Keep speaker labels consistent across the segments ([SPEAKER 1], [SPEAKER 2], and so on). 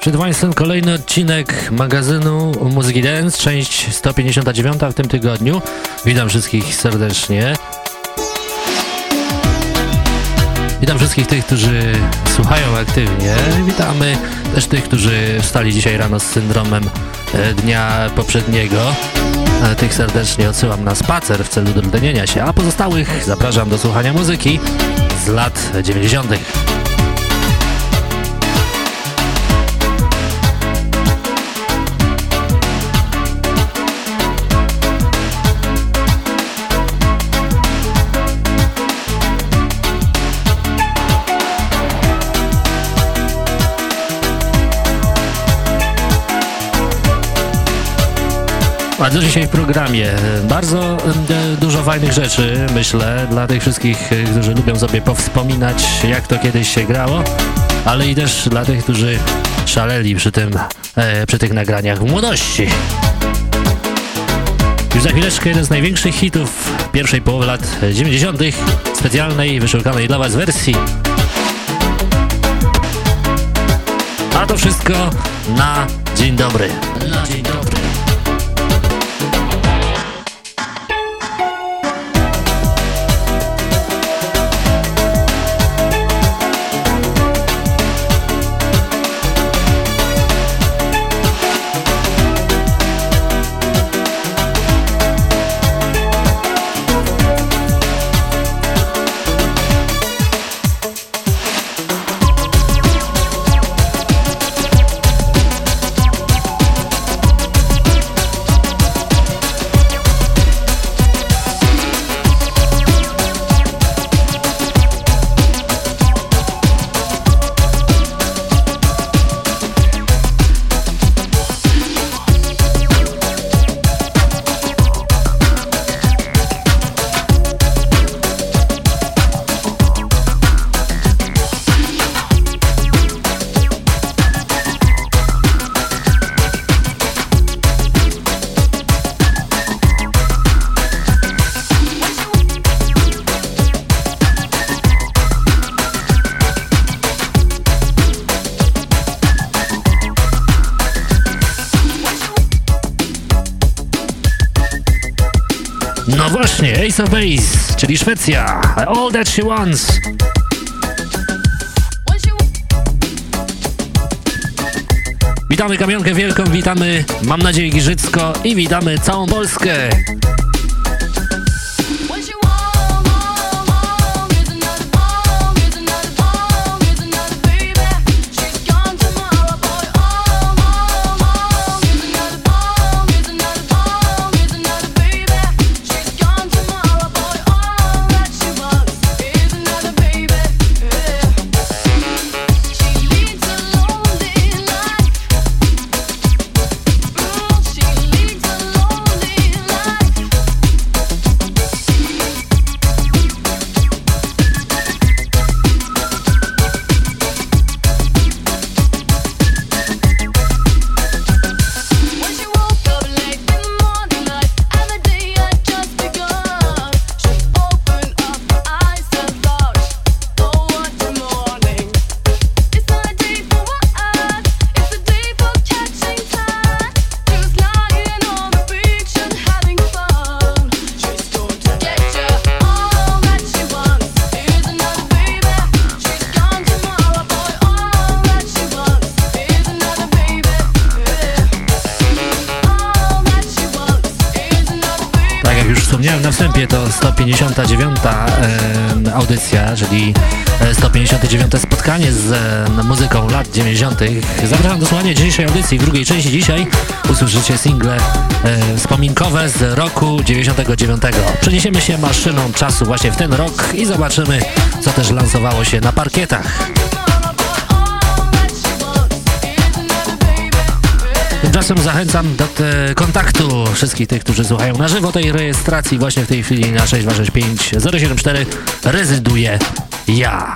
[SPEAKER 1] Przed Państwem kolejny odcinek magazynu Muzyki Dance, część 159 w tym tygodniu. Witam wszystkich serdecznie. Witam wszystkich tych, którzy słuchają aktywnie. Witamy też tych, którzy wstali dzisiaj rano z syndromem e, dnia poprzedniego. E, tych serdecznie odsyłam na spacer w celu dotlenienia się, a pozostałych zapraszam do słuchania muzyki z lat 90. Bardzo dzisiaj w programie. Bardzo e, dużo fajnych rzeczy, myślę, dla tych wszystkich, e, którzy lubią sobie powspominać, jak to kiedyś się grało, ale i też dla tych, którzy szaleli przy tym, e, przy tych nagraniach w młodości. Już za chwileczkę jeden z największych hitów pierwszej połowy lat 90. specjalnej, wyszukanej dla Was wersji. A to wszystko na dzień dobry. Na dzień dobry. Ace of Base, czyli Szwecja. All That She Wants. Witamy Kamionkę Wielką, witamy, mam nadzieję, Giżycko i witamy całą Polskę. Zapraszam do słuchania dzisiejszej audycji. W drugiej części dzisiaj usłyszycie single e, wspominkowe z roku 99. Przeniesiemy się maszyną czasu właśnie w ten rok i zobaczymy, co też lansowało się na parkietach.
[SPEAKER 2] tymczasem zachęcam do kontaktu wszystkich tych, którzy słuchają na żywo tej rejestracji właśnie w tej chwili na 6265 074 rezyduje ja.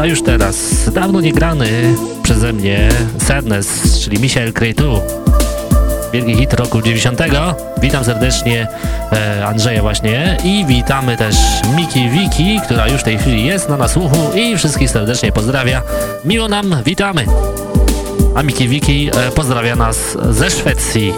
[SPEAKER 2] A już teraz dawno nie grany przeze mnie Sadness, czyli Michael Cretu. Wielki hit roku 90. Witam serdecznie e, Andrzeja właśnie i witamy też Miki Wiki, która już w tej chwili jest na nasłuchu i wszystkich serdecznie pozdrawia. Miło nam, witamy. A Miki Wiki e, pozdrawia nas ze Szwecji.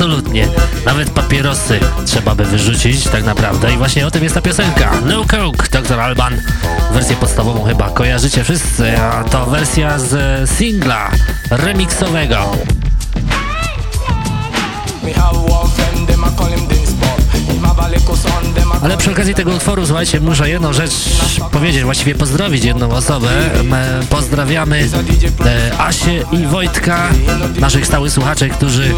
[SPEAKER 1] Absolutnie. Nawet papierosy trzeba by wyrzucić tak naprawdę i właśnie o tym jest ta piosenka. No Coke, Dr. Alban. Wersję podstawową chyba kojarzycie wszyscy, a to wersja z singla remixowego. Ale przy okazji tego utworu, słuchajcie, muszę jedną rzecz powiedzieć, właściwie pozdrowić jedną osobę. My pozdrawiamy e, Asię i Wojtka, naszych stałych słuchaczy, którzy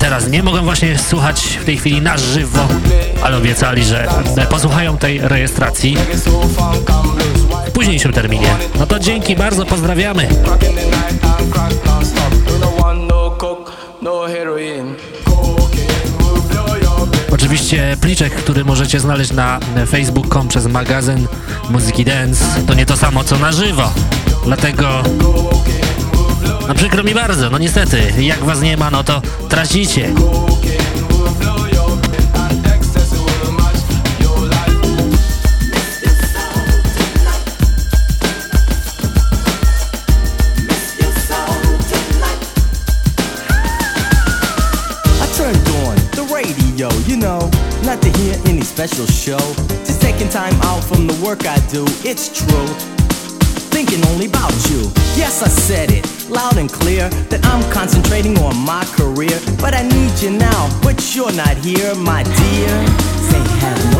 [SPEAKER 1] teraz nie mogą właśnie słuchać w tej chwili na żywo, ale obiecali, że e, posłuchają tej rejestracji w późniejszym terminie. No to dzięki bardzo, pozdrawiamy. Oczywiście pliczek, który możecie znaleźć na facebook.com przez magazyn Muzyki Dance, to nie to samo co na żywo. Dlatego, no przykro mi bardzo, no niestety, jak was nie ma, no to tracicie.
[SPEAKER 3] Special show. Just taking time out from the work I do, it's true. Thinking only about you. Yes, I said it loud and clear that I'm concentrating on my career. But I need you now, but you're not here, my dear. Say, have no.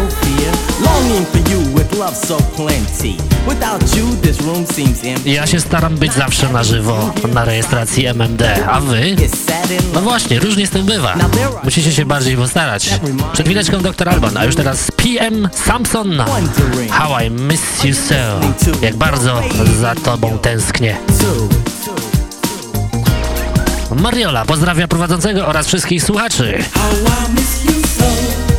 [SPEAKER 3] Longing for you with love so plenty. Without you, this room seems empty.
[SPEAKER 1] Ja się staram być zawsze na żywo na rejestracji MMD, a wy? No właśnie, różnie z tym bywa. Musicie się bardziej postarać. Przed chwileczką Dr. Alban, a już teraz PM Samson. How I miss you so. Jak bardzo za tobą tęsknię. Mariola pozdrawia prowadzącego oraz wszystkich słuchaczy.
[SPEAKER 4] How I miss you so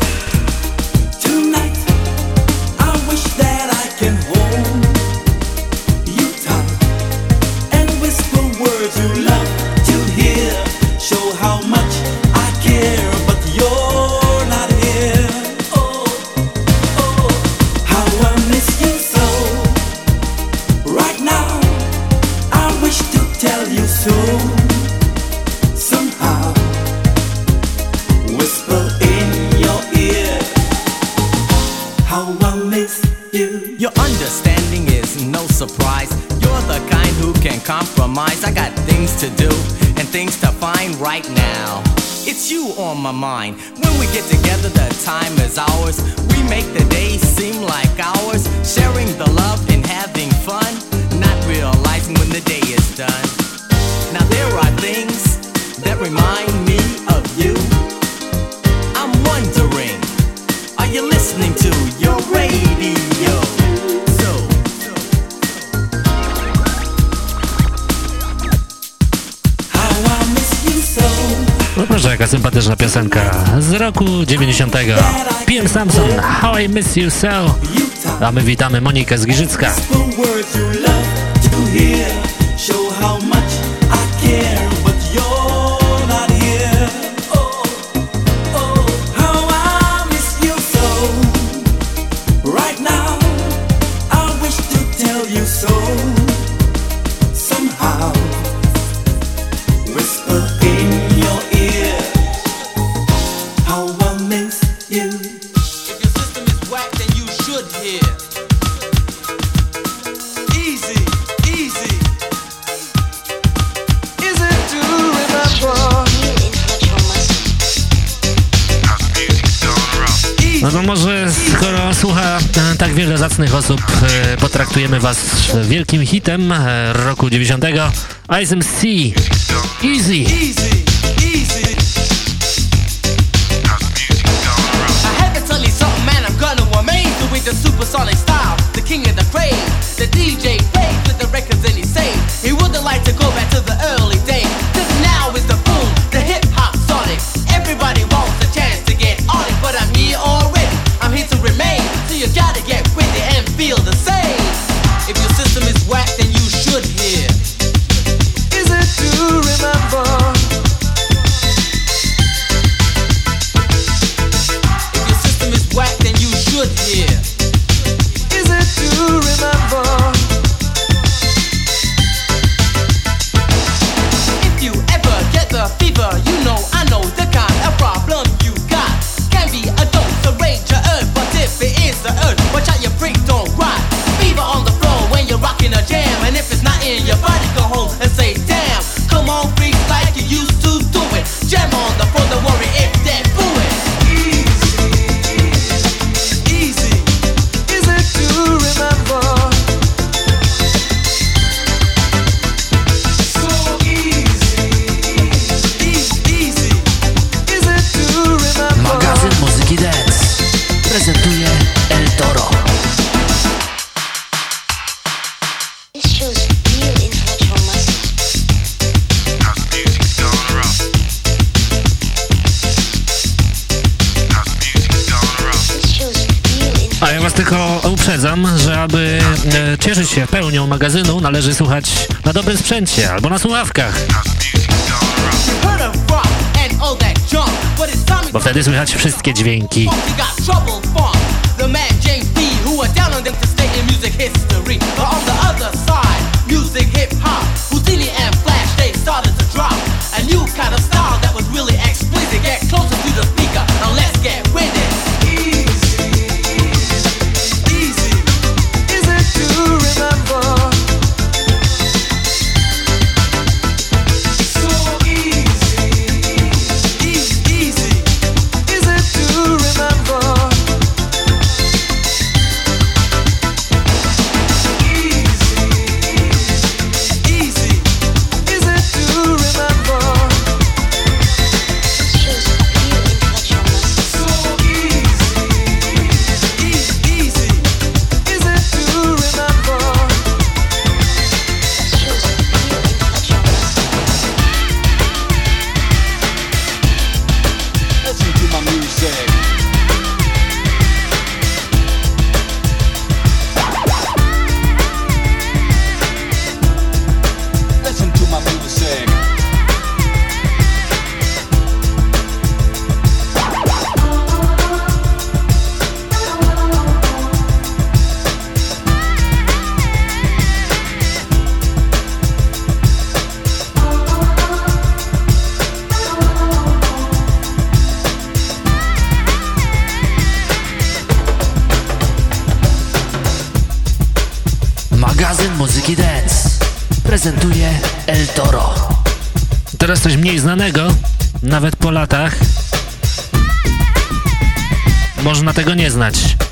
[SPEAKER 4] right now.
[SPEAKER 3] It's you on my mind. When we get together, the time is ours. We make the days seem like hours. Sharing the love and having fun. Not realizing when the day is done. Now there are things that remind me of you. I'm wondering, are you listening to your radio?
[SPEAKER 1] Jaka sympatyczna piosenka z roku 90. PM Samson, How I Miss You So. A my witamy Monikę z Giżycka. Zacnych osób, e, potraktujemy was wielkim hitem e, roku 90. ISMC Easy.
[SPEAKER 5] Easy,
[SPEAKER 6] supersonic style, the king of the. The DJ plays with the records and he
[SPEAKER 7] sprzęcie albo na słuchawkach. Bo wtedy słychać wszystkie dźwięki.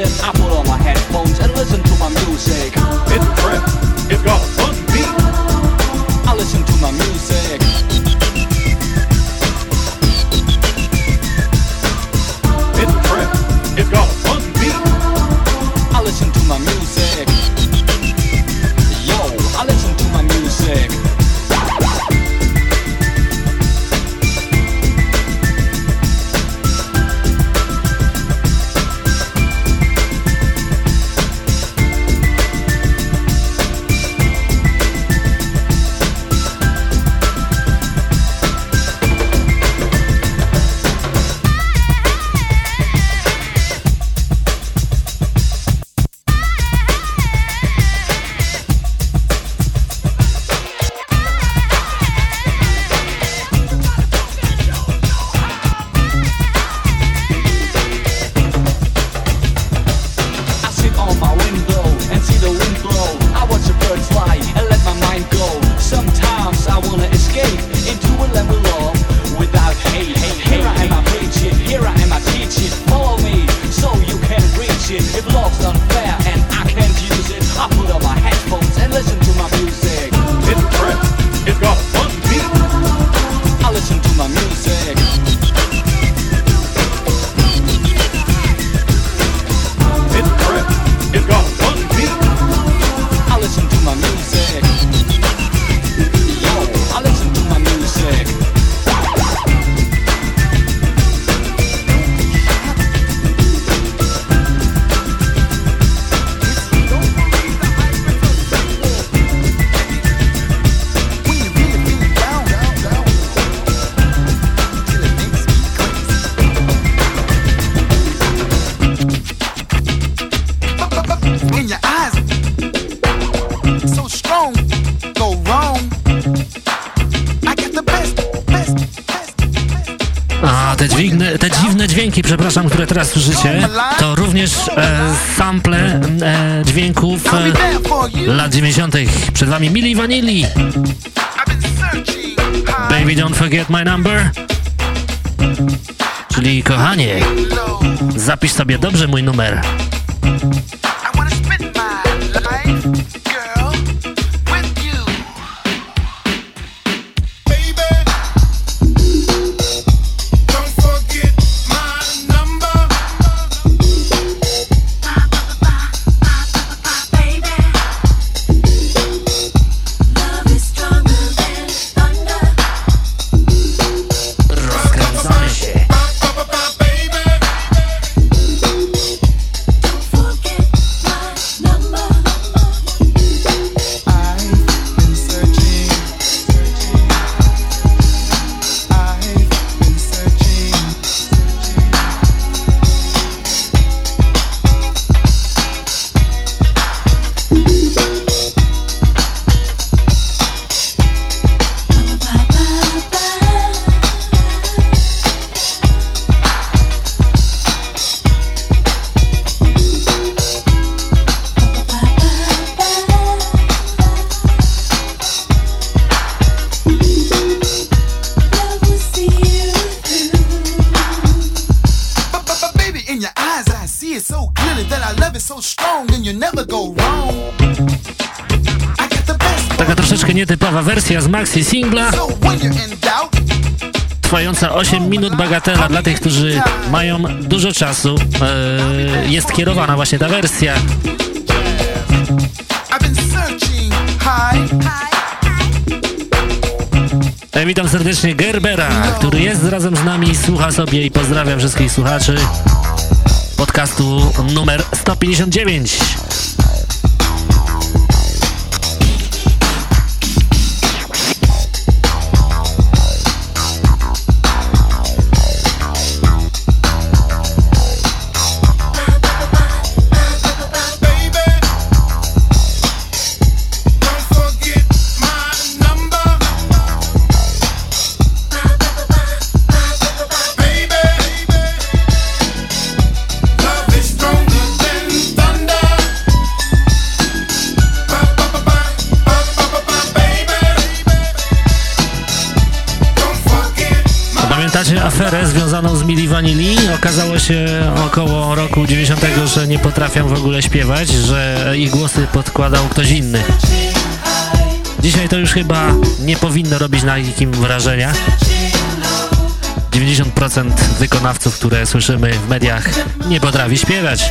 [SPEAKER 7] music. I put on my headphones and listen to my music. It's trip, it's got
[SPEAKER 1] fun beat. I listen to my music. Słyszycie, to również e, sample e, dźwięków e, lat 90. Przed wami Mili Vanilli. Baby don't forget my number. Czyli kochanie, zapisz sobie dobrze mój numer. Nietypowa wersja z maxi singla. Trwająca 8 minut bagatela dla tych, którzy mają dużo czasu. E, jest kierowana właśnie ta wersja. E, Witam serdecznie Gerbera, który jest razem z nami, słucha sobie i pozdrawiam wszystkich słuchaczy podcastu numer 159. się około roku 90, że nie potrafią w ogóle śpiewać, że ich głosy podkładał ktoś inny. Dzisiaj to już chyba nie powinno robić na nikim wrażenia. 90% wykonawców, które słyszymy w mediach, nie potrafi śpiewać.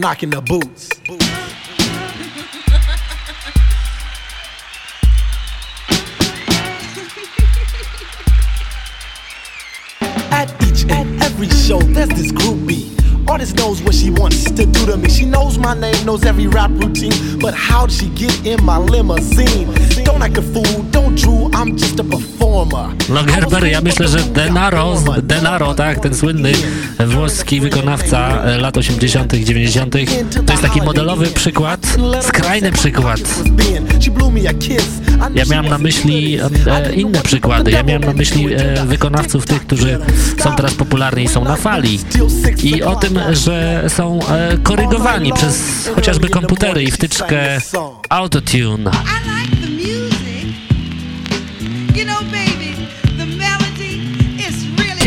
[SPEAKER 8] knocking the boots.
[SPEAKER 9] At each and every show, there's this groupie. Artist knows what she wants to do to me. She knows my name, knows every rap routine. But how'd she get in my limousine?
[SPEAKER 10] Ja myślę, że Denaro, Denaro, tak, ten słynny włoski wykonawca lat 80., 90., to jest taki modelowy przykład, skrajny przykład. Ja miałem na myśli e, inne przykłady. Ja miałem na myśli e, wykonawców tych, którzy są teraz popularni i są na fali. I o tym, że są e, korygowani przez chociażby komputery i wtyczkę Autotune.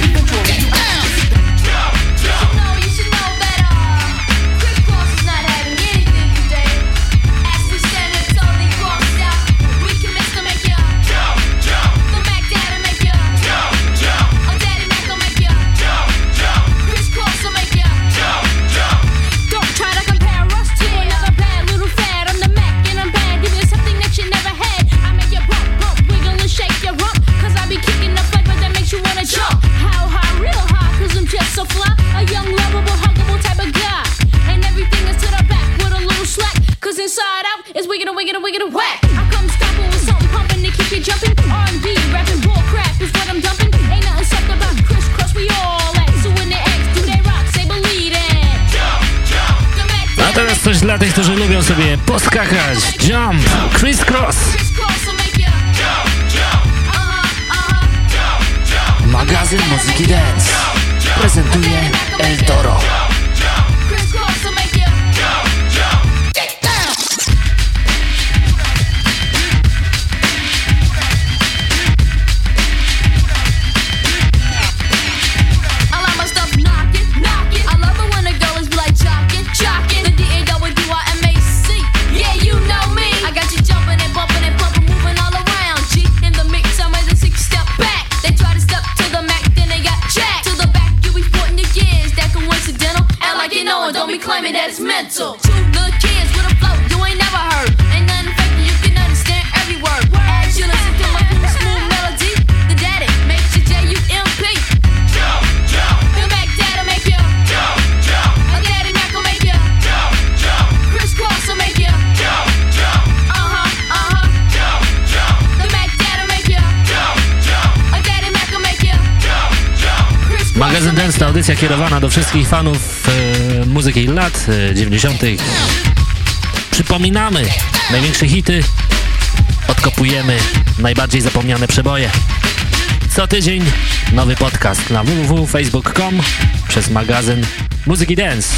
[SPEAKER 10] Get down. You go I you feel the same way too
[SPEAKER 9] Girl, I do Tunnel of love is what I'm into When I mention it, you're so into Giving it up like a good girl has Living it. Up Eventually you coś dla tych, którzy lubią sobie poskakać. Jump, crisscross. Magazyn Muzyki Dance prezentuje El Toro. Audycja kierowana do wszystkich fanów e, muzyki lat e, 90. Przypominamy największe hity, odkopujemy najbardziej zapomniane przeboje. Co tydzień nowy podcast na www.facebook.com przez magazyn Muzyki Dance.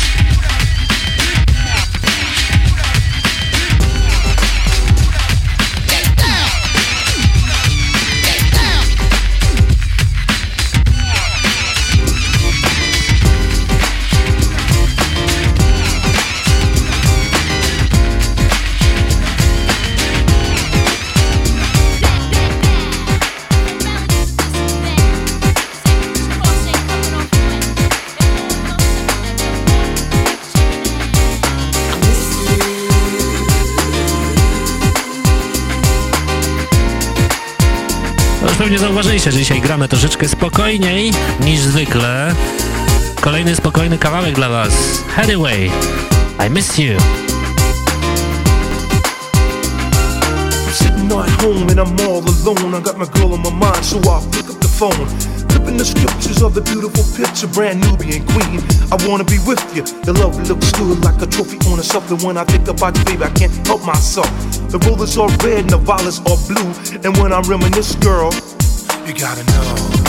[SPEAKER 9] Pewnie zauważyliście, że dzisiaj gramy troszeczkę spokojniej niż zwykle. Kolejny spokojny kawałek dla Was. Headway, I miss you. Sitting at home and I'm all alone. I got my girl on my mind, so I pick up the phone. Flipping the scriptures of the beautiful picture, brand Nubian queen. I wanna be with you. The love looks good like a trophy on a shelf. And when I think about you, baby, I can't help myself. The roses are red and the violets are blue. And when I reminisce, girl, you gotta know.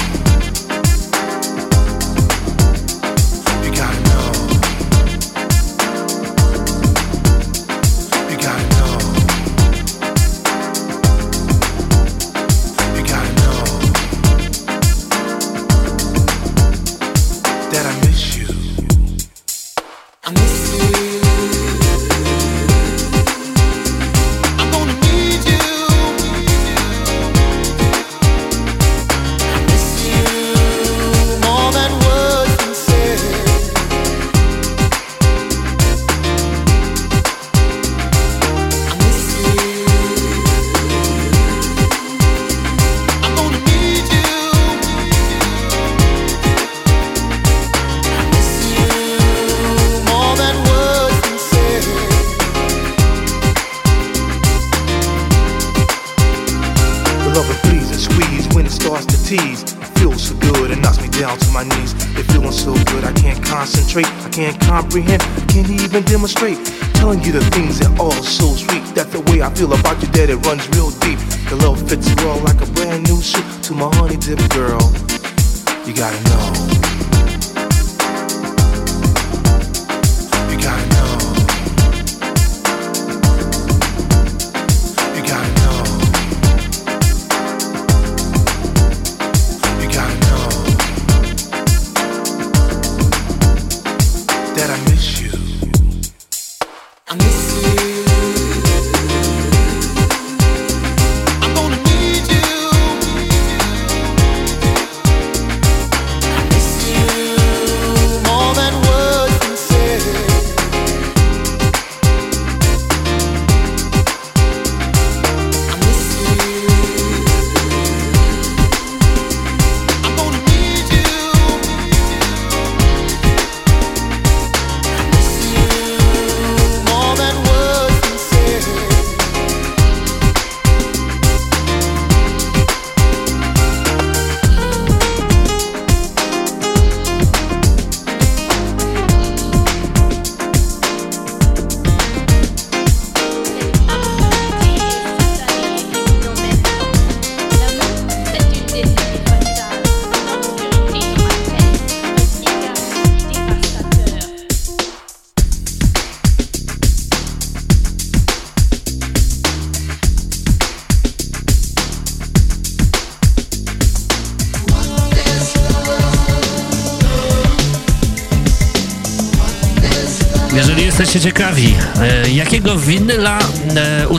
[SPEAKER 11] free.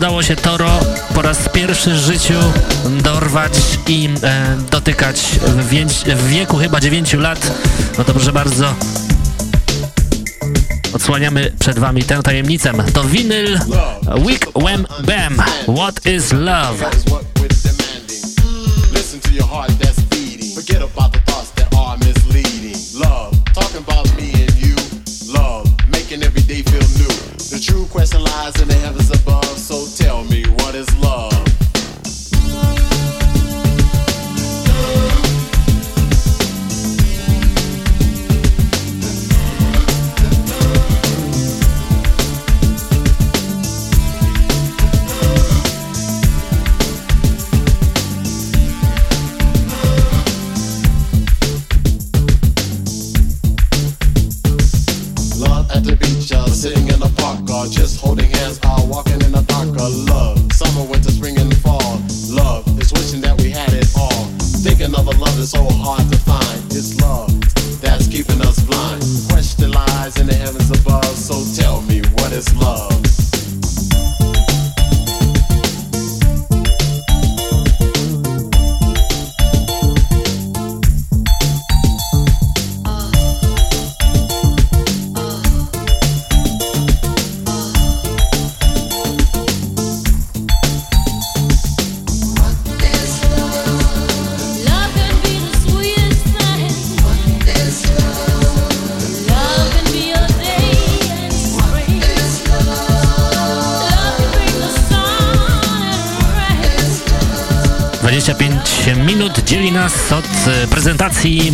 [SPEAKER 11] Udało się Toro po raz pierwszy w życiu dorwać i e, dotykać w, wieku chyba 9 lat? No to proszę bardzo, odsłaniamy przed wami tę tajemnicę. To winyl Wick Wham Bam, What is Love? question lies in the heavens above, so tell me. Prezentacji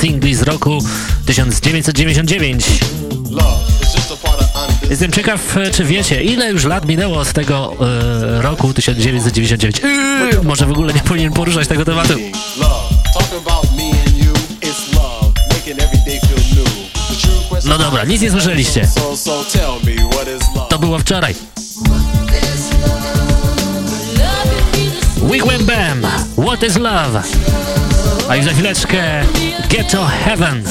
[SPEAKER 11] singli z roku 1999. Jestem ciekaw, czy wiecie, ile już lat minęło od tego e, roku 1999. Yy, może w ogóle nie powinien poruszać tego tematu. No dobra, nic nie słyszeliście. To było wczoraj. Wigwam Bam, What is Love? A już za chwileczkę Ghetto Heaven.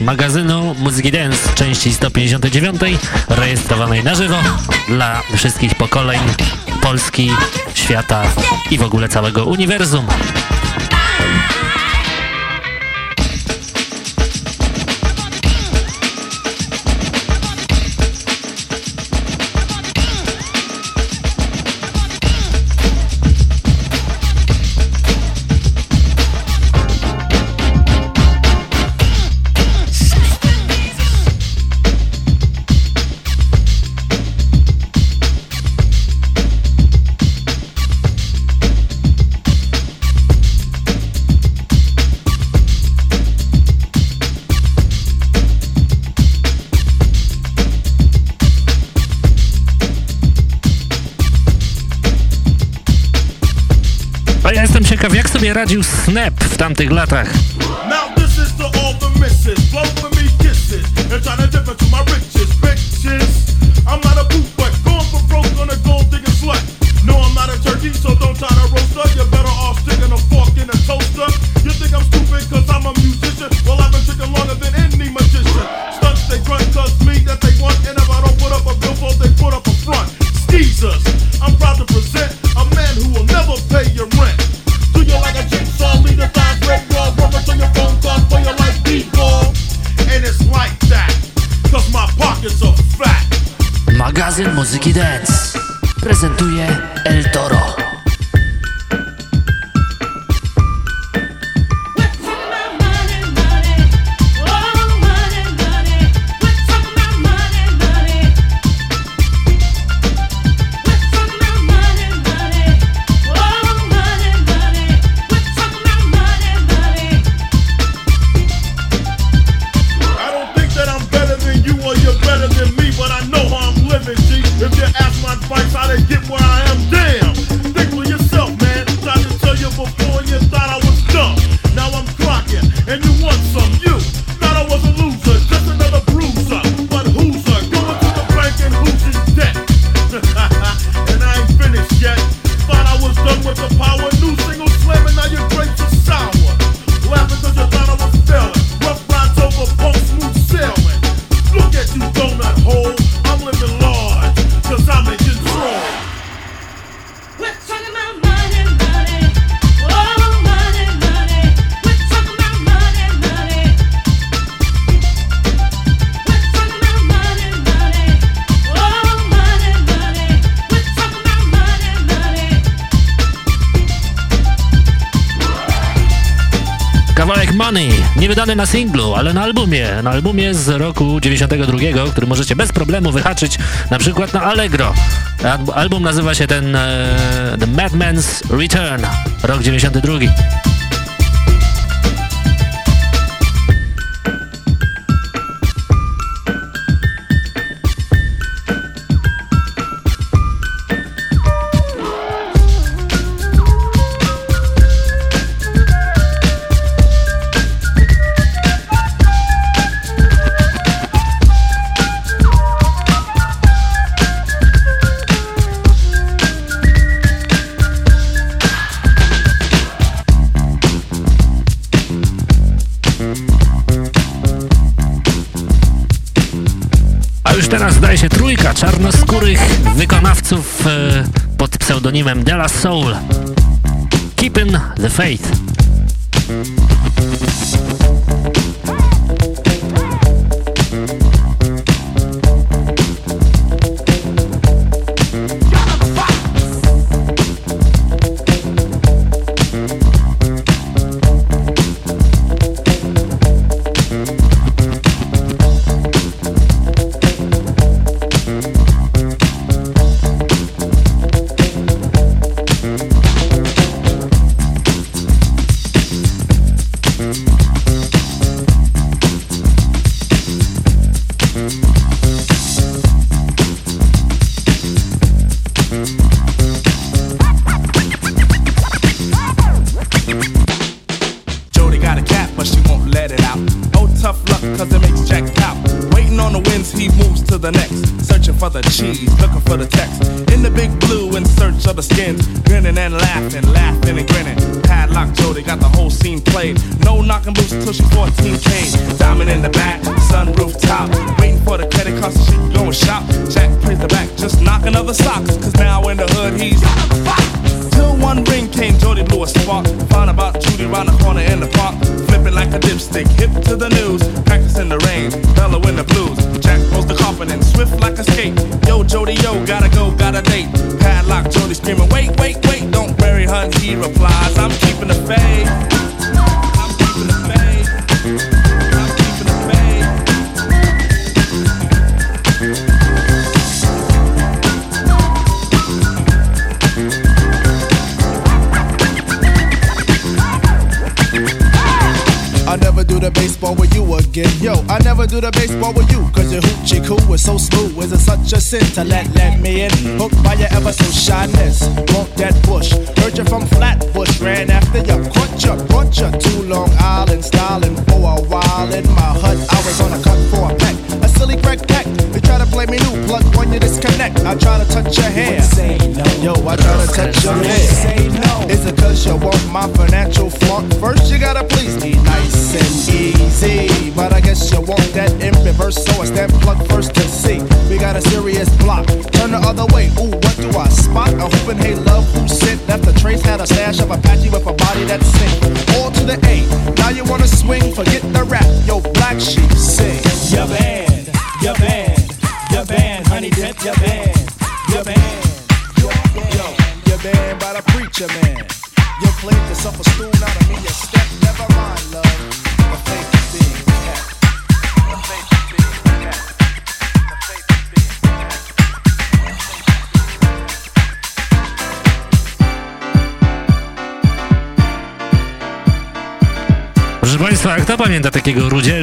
[SPEAKER 12] Magazynu Muzyki Dance części 159 rejestrowanej na żywo dla wszystkich pokoleń Polski, świata i w ogóle całego uniwersum. Radził Snap w tamtych latach. Wydany na singlu, ale na albumie, na albumie z roku 92, który możecie bez problemu wyhaczyć na przykład na Allegro. Album nazywa się ten e, The Madman's Return, rok 92. czasów e, pod pseudonimem Della Soul.
[SPEAKER 13] Keeping the Faith.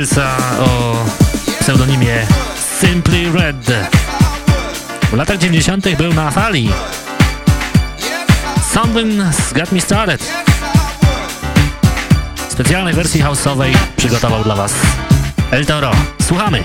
[SPEAKER 13] Morrisa o pseudonimie Simply Red. W latach 90. był na fali. Something's Got Me Started. Specjalnej wersji house'owej przygotował dla Was Elton Ro. Słuchamy!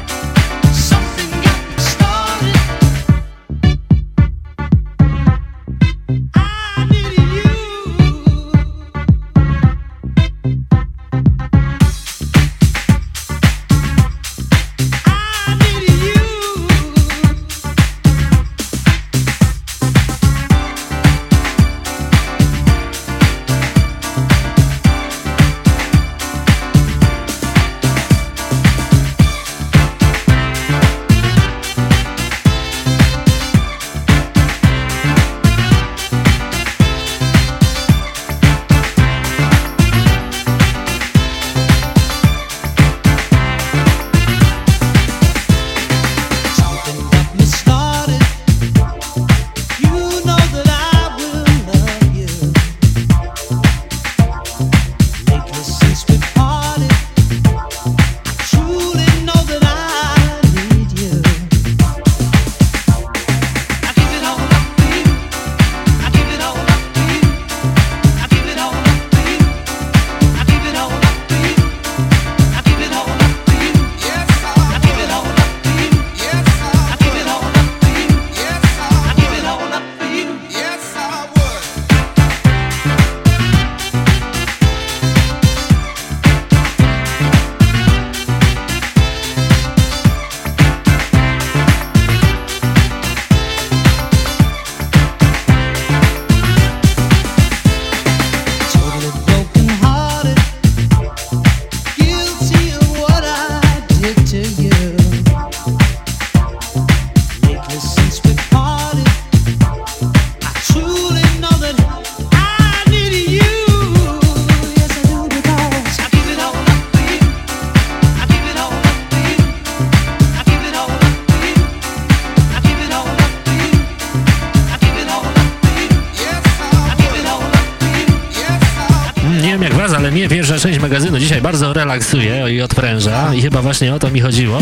[SPEAKER 1] Relaksuje i odpręża i chyba właśnie o to mi chodziło.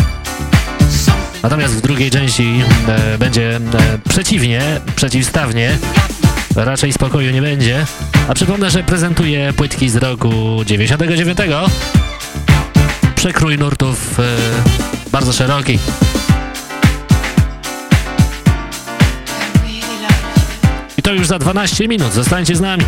[SPEAKER 1] Natomiast w drugiej części e, będzie e, przeciwnie, przeciwstawnie, raczej spokoju nie będzie. A przypomnę, że prezentuję płytki z roku 99. Przekrój nurtów e, bardzo szeroki. I to już za 12 minut. Zostańcie z nami.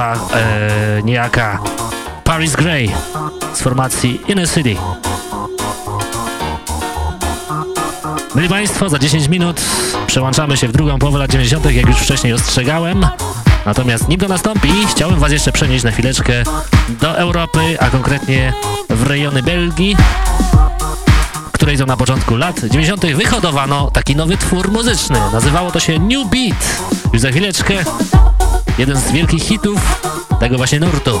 [SPEAKER 1] Śpiewa e, niejaka Paris Gray z formacji Inner City. Byli Państwo, za 10 minut przełączamy się w drugą połowę lat 90., jak już wcześniej ostrzegałem. Natomiast nim to nastąpi, chciałbym Was jeszcze przenieść na chwileczkę do Europy, a konkretnie w rejony Belgii, której to na początku lat 90. wyhodowano taki nowy twór muzyczny. Nazywało to się New Beat. Już za chwileczkę jeden z wielkich hitów tego właśnie nurtu.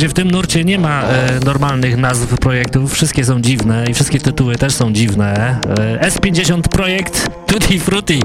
[SPEAKER 1] Słuchajcie, w tym nurcie nie ma e, normalnych nazw projektów, wszystkie są dziwne i wszystkie tytuły też są dziwne. E, S50 projekt Tutti Frutti.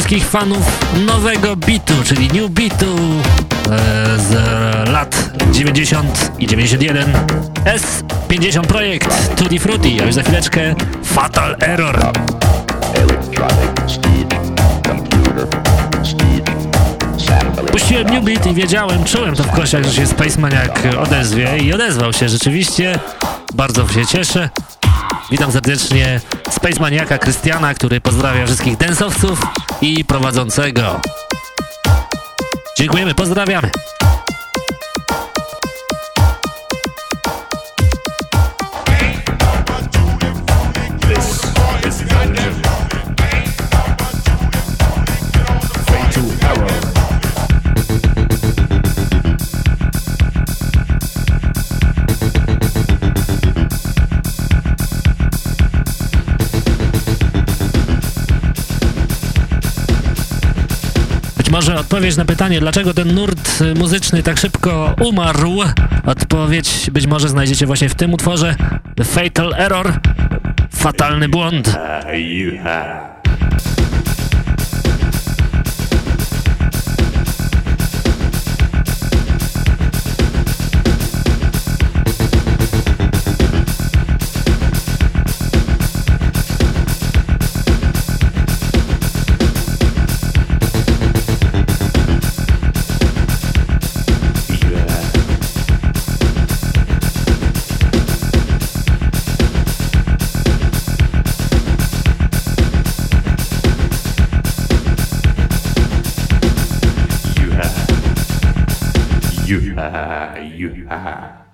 [SPEAKER 1] Wszystkich fanów nowego bitu, czyli new bitu e, z lat 90 i 91 S50 Projekt Tutti Frutti, a już za chwileczkę Fatal Error. Puściłem New Beat i wiedziałem, czułem to w kościach, że się Spacemaniak odezwie i odezwał się rzeczywiście. Bardzo się cieszę. Witam serdecznie Spacemaniaka Krystiana, który pozdrawia wszystkich densowców i prowadzącego. Dziękujemy, pozdrawiamy. Może odpowiedź na pytanie, dlaczego ten nurt muzyczny tak szybko umarł? Odpowiedź być może znajdziecie właśnie w tym utworze The Fatal Error, fatalny błąd. ah, you ah.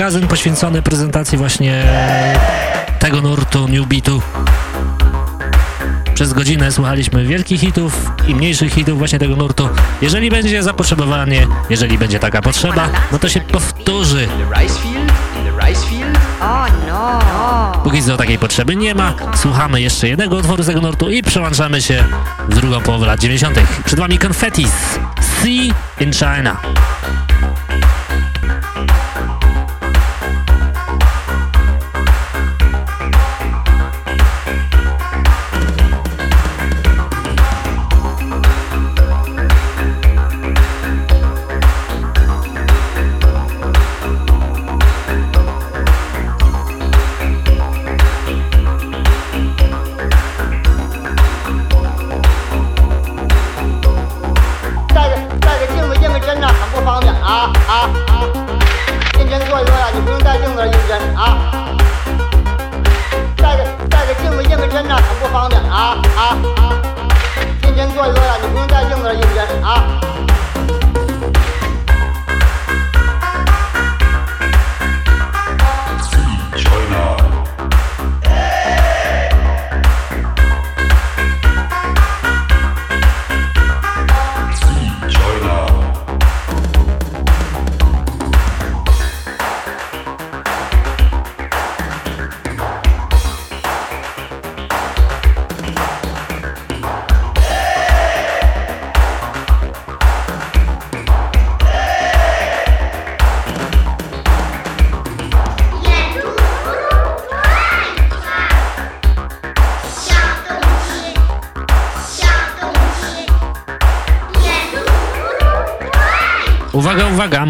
[SPEAKER 1] Magazyn poświęcony prezentacji właśnie tego nurtu New Beatu. Przez godzinę słuchaliśmy wielkich hitów i mniejszych hitów właśnie tego nurtu. Jeżeli będzie zapotrzebowanie, jeżeli będzie taka potrzeba, no to się powtórzy. Póki co takiej potrzeby nie ma, słuchamy jeszcze jednego utworu z tego nurtu i przełączamy się w drugą połowę lat 90. Przed wami Confettis, Sea in China.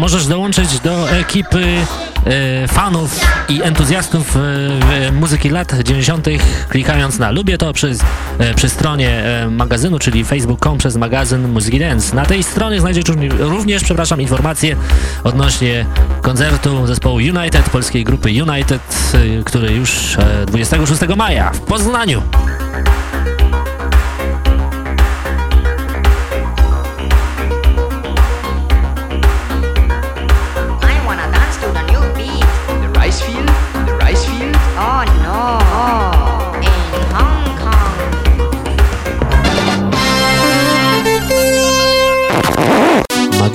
[SPEAKER 1] Możesz dołączyć do ekipy e, fanów i entuzjastów e, muzyki lat 90. klikając na lubię to przy, e, przy stronie e, magazynu, czyli facebook.com przez magazyn Muzyki Dance. Na tej stronie znajdziesz również, przepraszam, informacje odnośnie koncertu zespołu United, polskiej grupy United, e, który już 26 e, maja w Poznaniu.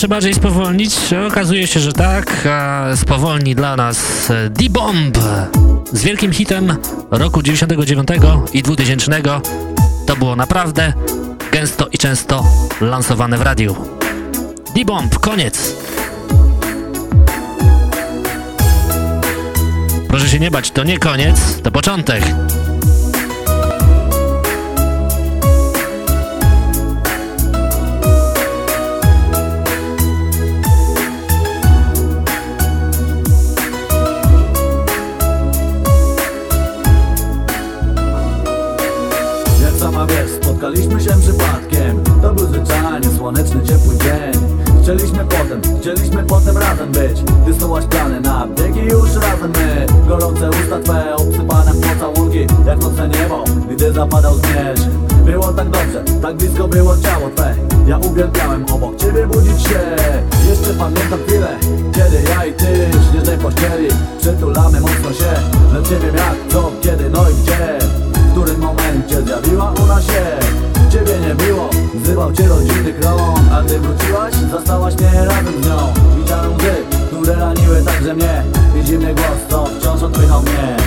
[SPEAKER 1] Jeszcze bardziej spowolnić? Okazuje się, że tak, spowolni dla nas e, D-Bomb z wielkim hitem roku 99 i 2000. To było naprawdę gęsto i często lansowane w radiu. D-Bomb, koniec! Proszę się nie bać, to nie koniec, to początek.
[SPEAKER 14] Przypadkiem. To był zwyczajnie słoneczny, ciepły dzień. Chcieliśmy potem, chcieliśmy potem razem być. Wysnułaś plany na biegi już razem my. Gorące usta twe obsypane w pocałunki Jak noce niebo, gdy zapadał zmierzch. Było tak dobrze, tak blisko było ciało twe. Ja uwielbiałem obok ciebie budzić się. Jeszcze pamiętam chwilę, kiedy ja i ty W śnieżnej pościeli przytulamy mocno się. Lecz nie wiem jak, co, kiedy, no i gdzie którym momencie zjawiła ona się. Ciebie nie było, wzywał cię rodzinny krąg. A gdy wróciłaś, zastałaś mnie razem z nią. Widziałem łzy, które raniły także mnie. I zimny głos, co wciąż odpychał mnie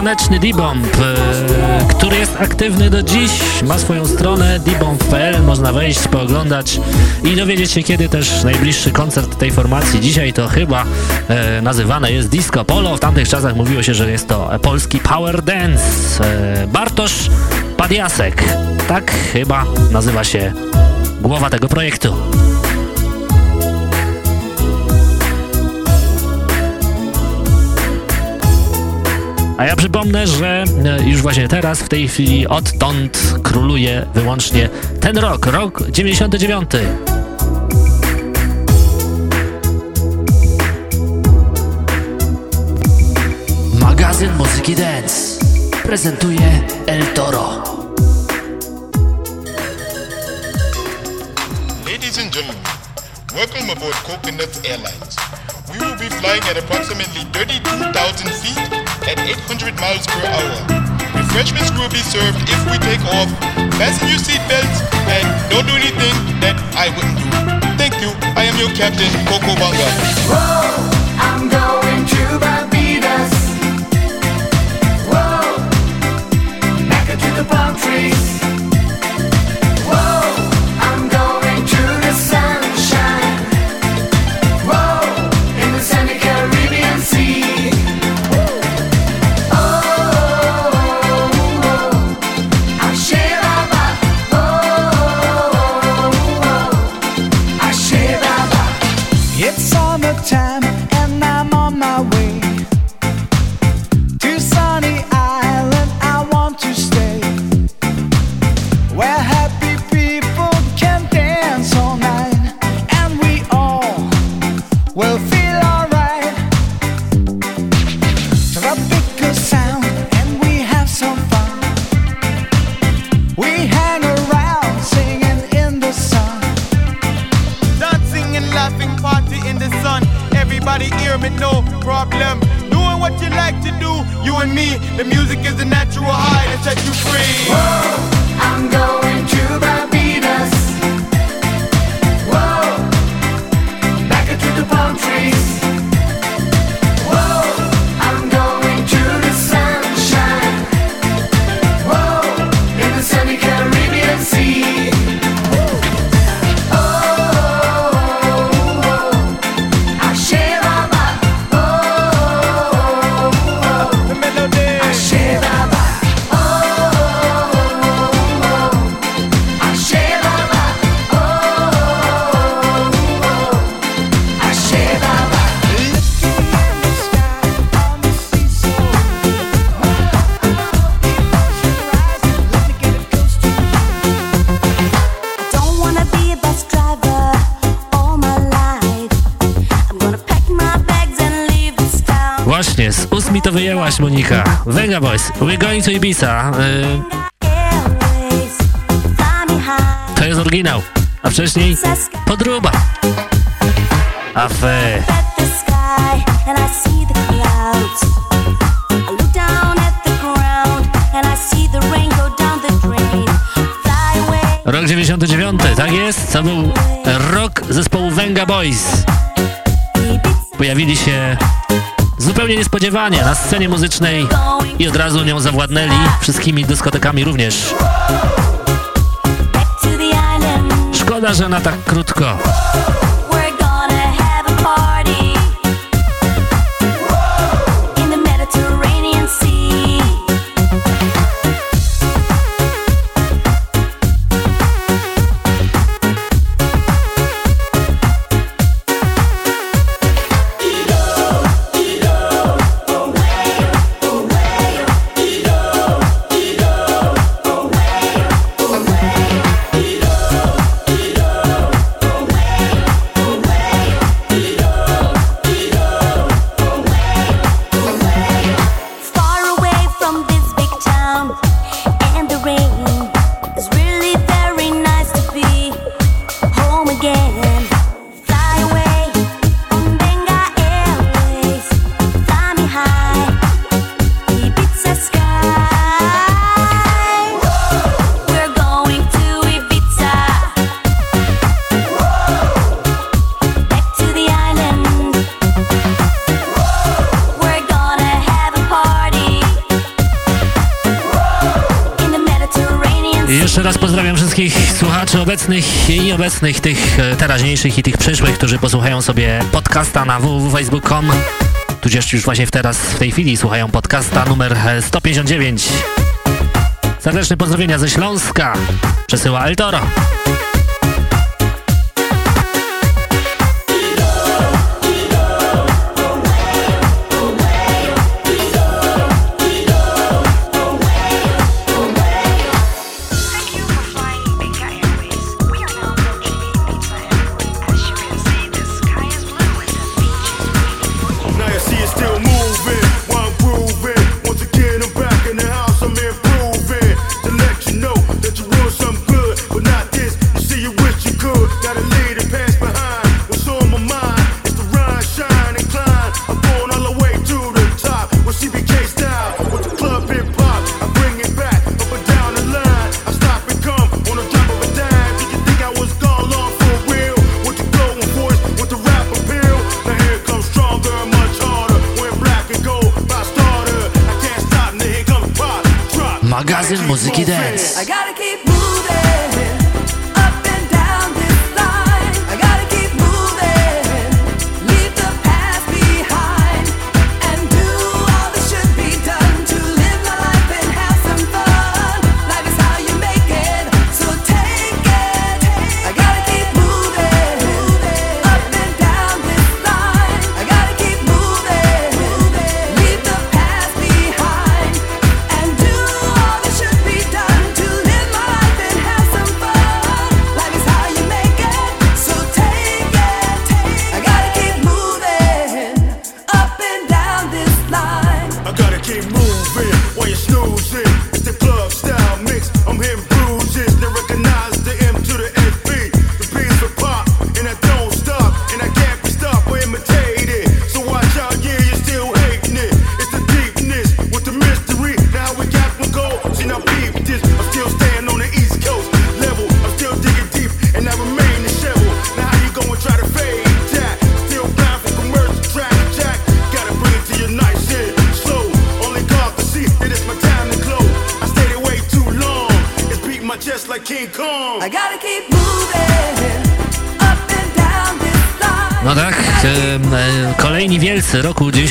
[SPEAKER 1] taneczny D-Bomb, e, który jest aktywny do dziś, ma swoją stronę dbomb.pl, można wejść, pooglądać i dowiedzieć się, kiedy też najbliższy koncert tej formacji. Dzisiaj to chyba e, nazywane jest Disco Polo, w tamtych czasach mówiło się, że jest to polski power dance. E, Bartosz Padiasek, tak chyba nazywa się głowa tego projektu. A ja przypomnę, że e, już właśnie teraz, w tej chwili, odtąd króluje wyłącznie ten rok, rok 99. Magazyn Muzyki Dance prezentuje El Toro.
[SPEAKER 15] Ladies and gentlemen, welcome aboard Coconut Airlines. We will be flying at approximately 32,000 feet at 800 miles per hour. Refreshments will be served if we take off. Fasten your seatbelts and don't do anything that I wouldn't do. Thank you. I am your captain, Coco Banga.
[SPEAKER 16] Whoa, I'm going to
[SPEAKER 1] wyjęłaś, Monika. Venga Boys, we're going to Ibiza. Y, to jest oryginał, a wcześniej podróba. A fe.
[SPEAKER 17] The sky and I see the clouds. I look down at the ground and I see the rain go down the drain. Fly away.
[SPEAKER 1] Rok 99, tak jest? To był rok zespołu Venga Boys. Pojawili się zupełnie niespodziewanie na scenie muzycznej i od razu nią zawładnęli, wszystkimi dyskotekami również. Szkoda, że na tak krótko. Obecnych i nieobecnych, tych e, teraźniejszych i tych przyszłych, którzy posłuchają sobie podcasta na www.facebook.com tudzież już właśnie teraz, w tej chwili słuchają podcasta numer e, 159. Serdeczne pozdrowienia ze Śląska przesyła El Toro.
[SPEAKER 12] This is
[SPEAKER 16] Musiki Dance.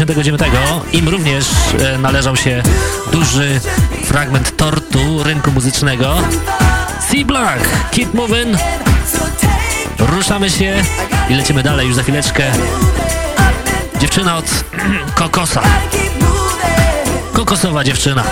[SPEAKER 16] Świętego Dziemytego. Im
[SPEAKER 9] również e, należał się duży fragment tortu rynku muzycznego. C-Black, keep moving. Ruszamy się i lecimy dalej już za chwileczkę. Dziewczyna od Kokosa. Kokosowa dziewczyna.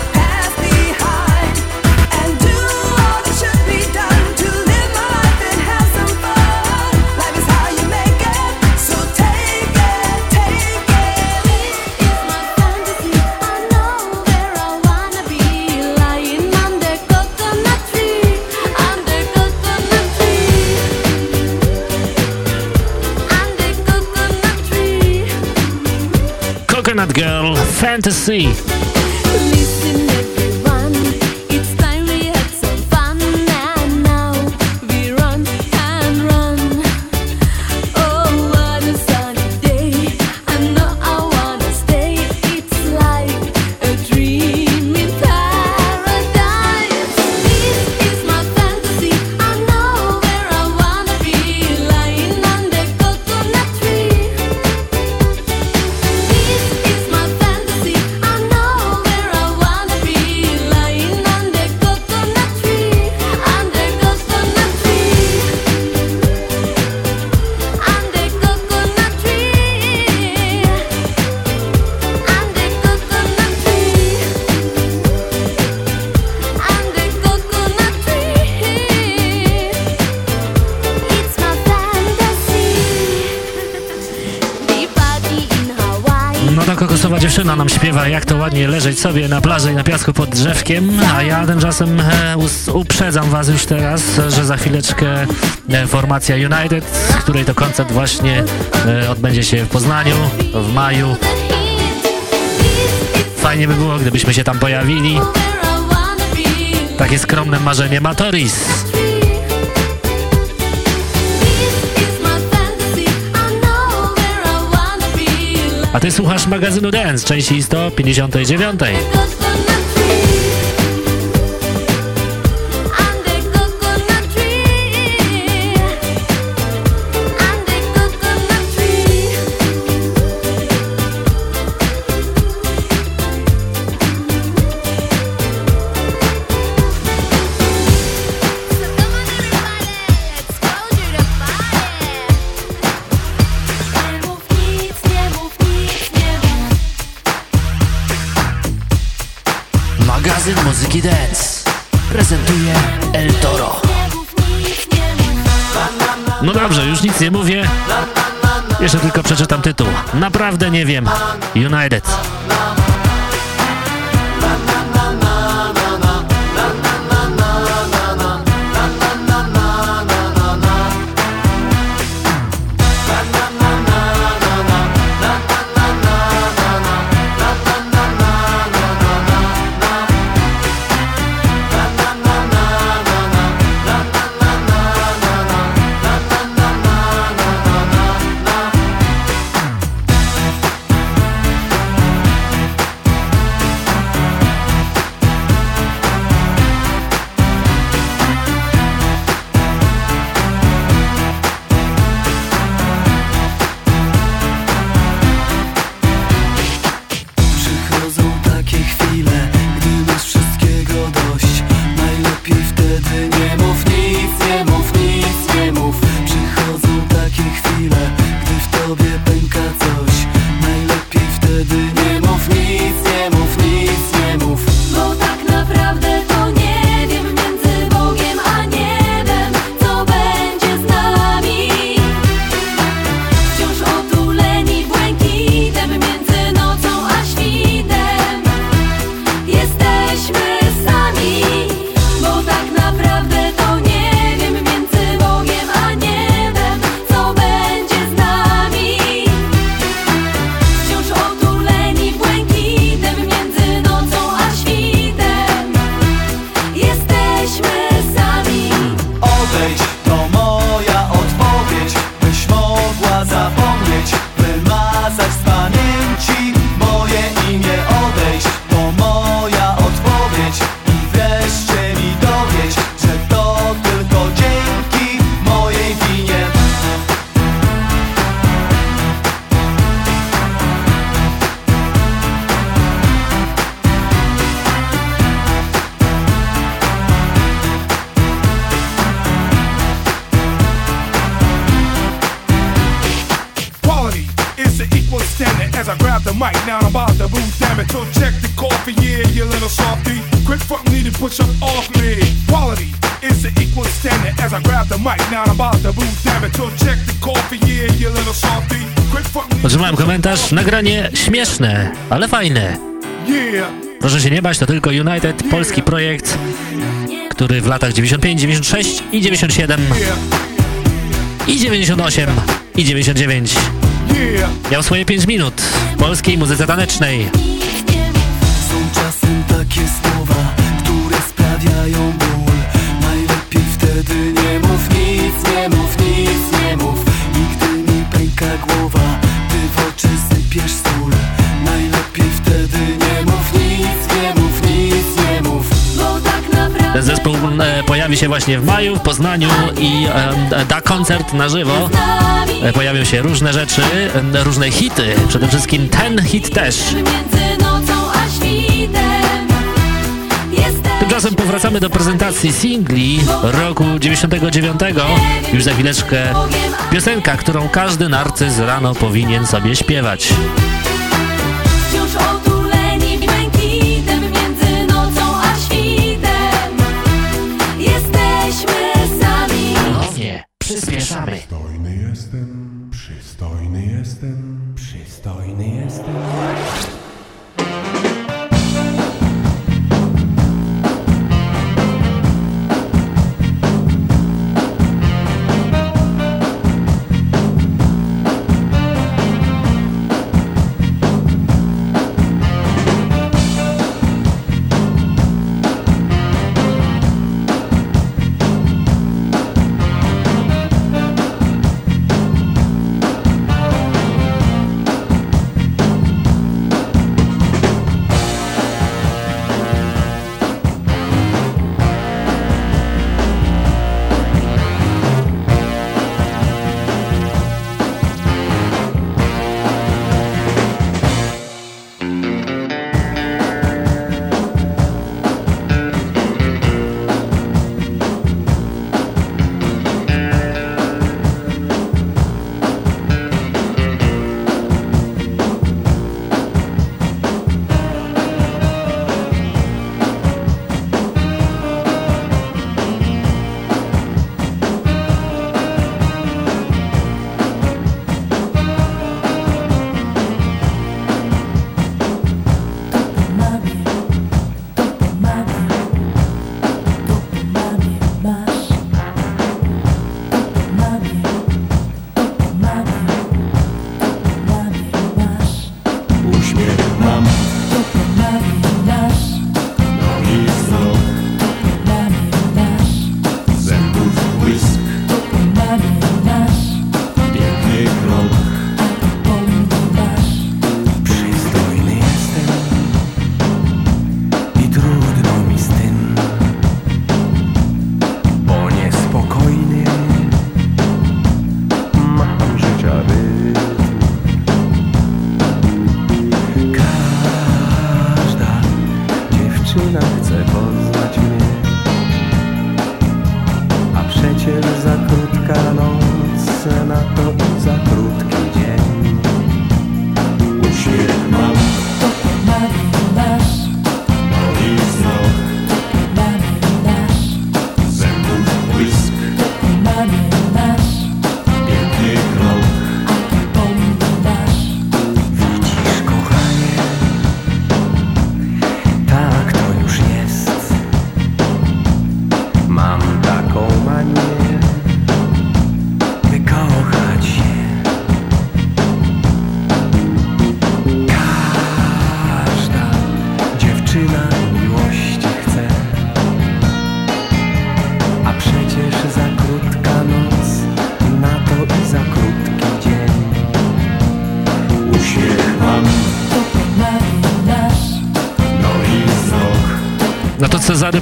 [SPEAKER 9] Planet Girl Fantasy. dziewczyna nam śpiewa, jak to ładnie leżeć sobie na plaży i na piasku pod drzewkiem, a ja tymczasem e, uprzedzam was już teraz, że za chwileczkę e, formacja United, której to koncert właśnie e, odbędzie się w Poznaniu w maju. Fajnie by było, gdybyśmy się tam pojawili. Takie skromne marzenie Matoris. A ty słuchasz magazynu Dance, części 159. naprawdę nie wiem. United.
[SPEAKER 18] Mic. Now I'm about to boot, damn it. So check the coffee, yeah, you little softy. Quick fuck me to push up off me. Quality is the equal standard as I grab the mic. Now I'm about to boot, damn it. So check the coffee, yeah, you little softy. Quick fuck me.
[SPEAKER 1] Otrzymałem komentarz, nagranie śmieszne, ale fajne.
[SPEAKER 18] Yeah.
[SPEAKER 1] Proszę się nie bać, to tylko United, polski projekt, który w latach 95, 96 i 97 i 98 i 99 miał swoje 5 minut w polskiej muzyce tanecznej.
[SPEAKER 9] Są czasem takie słowa, które sprawiają ból. Najlepiej wtedy nie mów nic, nie mów nic, nie mów. I gdy mi pęka głowa, ty w oczy sypiesz
[SPEAKER 1] zespół e, pojawi się właśnie w maju w Poznaniu i e, da koncert na żywo. E, pojawią się różne rzeczy, e, różne hity, przede wszystkim ten hit też. Tymczasem powracamy do prezentacji singli roku 99. Już za chwileczkę piosenka, którą każdy narcyz rano powinien sobie śpiewać.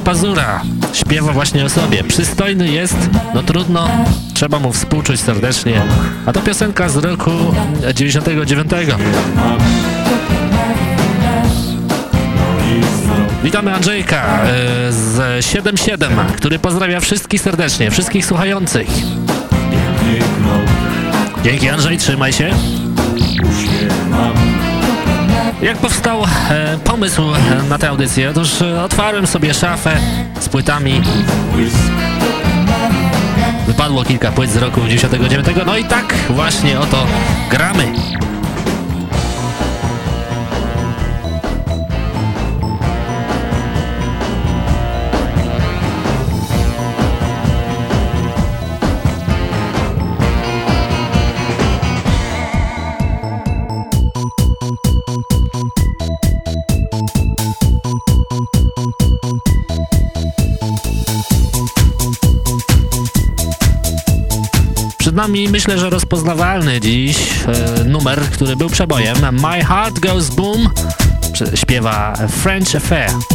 [SPEAKER 1] Pazura śpiewa właśnie o sobie. Przystojny jest, no trudno, trzeba mu współczuć serdecznie. A to piosenka z roku 99. Witamy Andrzejka e, z 77, który pozdrawia wszystkich serdecznie, wszystkich słuchających. Dzięki Andrzej, trzymaj się.
[SPEAKER 9] Uśmiech mam,
[SPEAKER 1] jak powstał e, pomysł e, na tę audycję? Otóż e, otwarłem sobie szafę z płytami. Wypadło kilka płyt z roku 99, no i tak właśnie oto gramy. nami, myślę, że rozpoznawalny dziś e, numer, który był przebojem. My Heart Goes Boom śpiewa French Affair.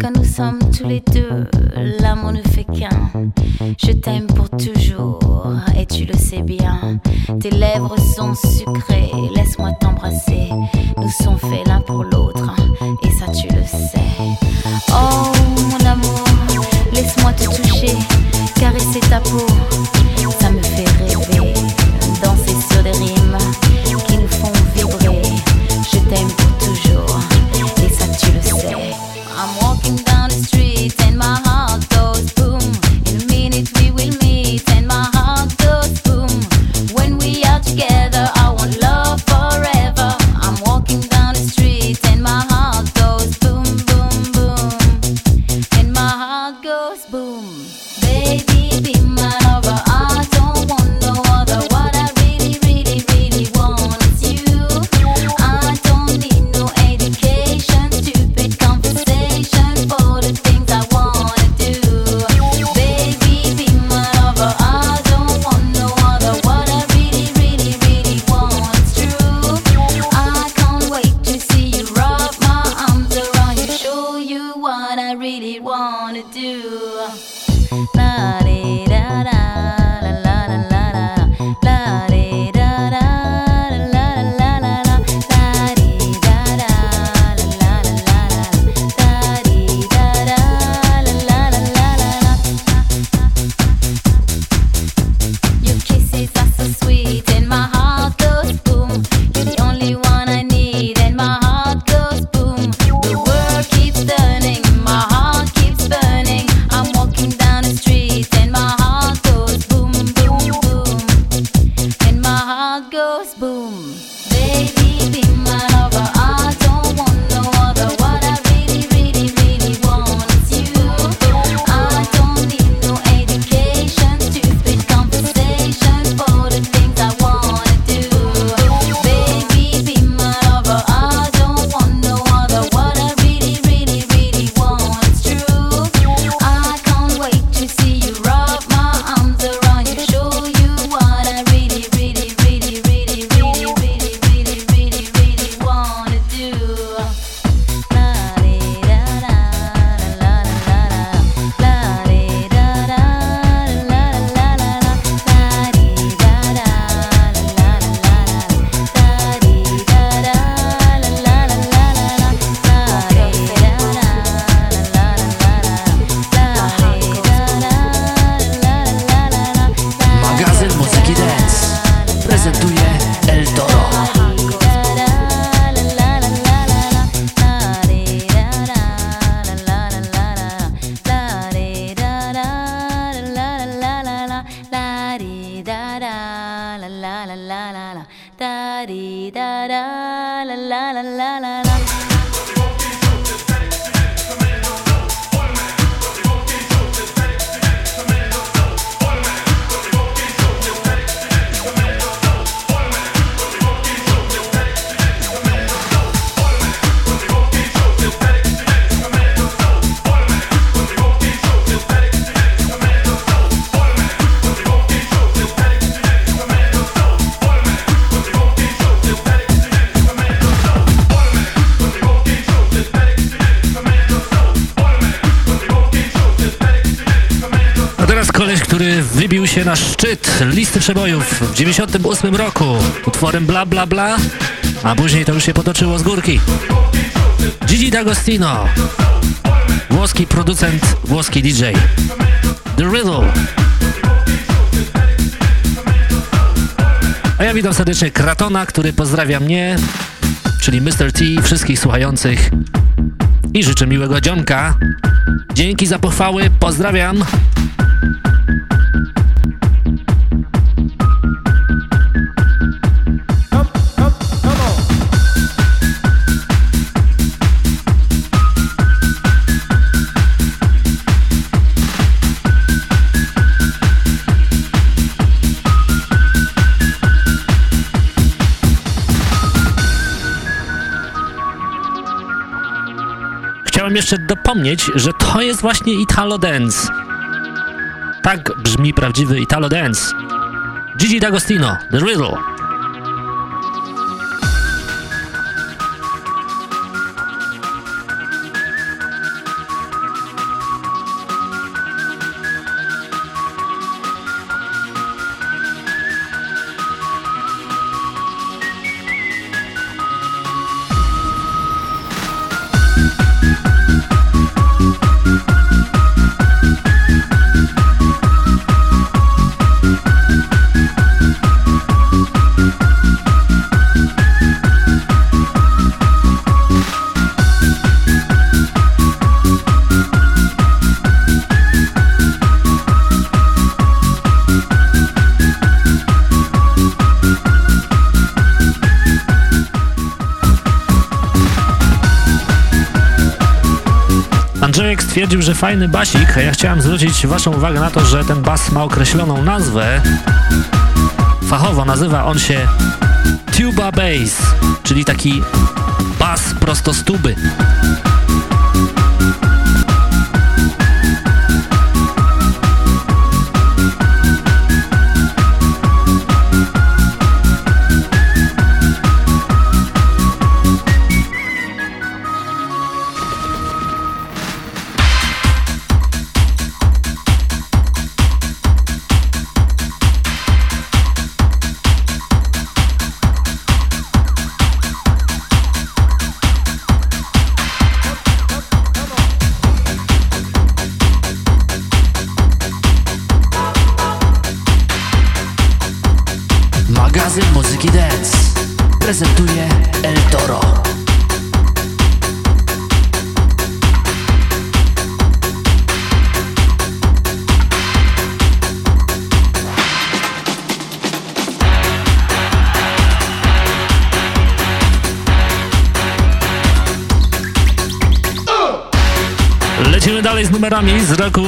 [SPEAKER 9] Quand nous sommes tous les deux, l'amour ne fait qu'un. Je t'aime pour toujours et tu le sais bien. Tes lèvres sont sucrées, laisse-moi t'embrasser. Nous sommes faits l'un pour l'autre et ça tu le sais. Oh mon amour, laisse-moi te toucher, caresser ta peau.
[SPEAKER 1] W 98 roku utworem Bla Bla Bla, a później to już się potoczyło z górki. Gigi D'Agostino, włoski producent, włoski DJ. The Riddle. A ja witam serdecznie Kratona, który pozdrawia mnie, czyli Mr. T, wszystkich słuchających i życzę miłego dzionka. Dzięki za pochwały, pozdrawiam. Dopomnieć, że to jest właśnie Italo Dance. Tak brzmi prawdziwy Italo Dance. Gigi D'Agostino, The Riddle. Stwierdził, że fajny basik, ja chciałem zwrócić waszą uwagę na to, że ten bas ma określoną nazwę. Fachowo nazywa on się tuba bass, czyli taki bas prosto z tuby.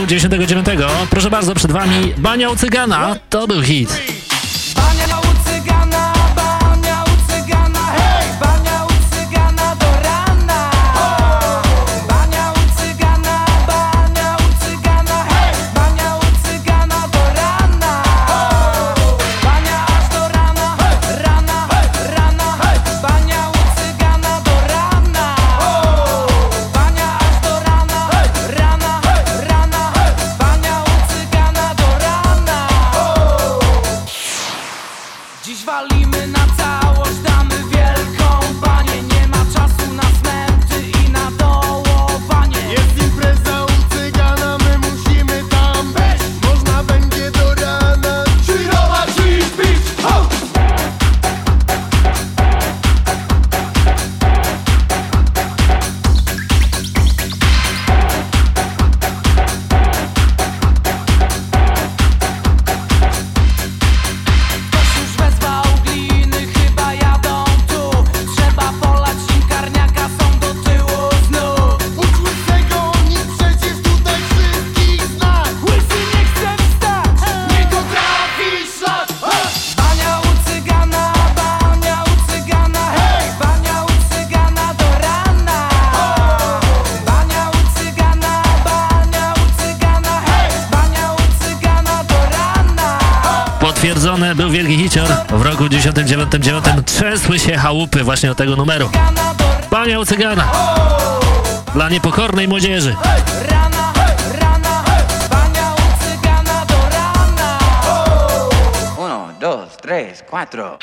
[SPEAKER 1] 99. Proszę bardzo, przed wami Bania u Cygana. To był hit. W roku 1999 trzęsły się chałupy właśnie o tego numeru. Paniał Cygana dla niepokornej młodzieży.
[SPEAKER 16] Uno, dos,
[SPEAKER 19] tres, cuatro.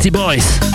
[SPEAKER 16] Beastie Boys.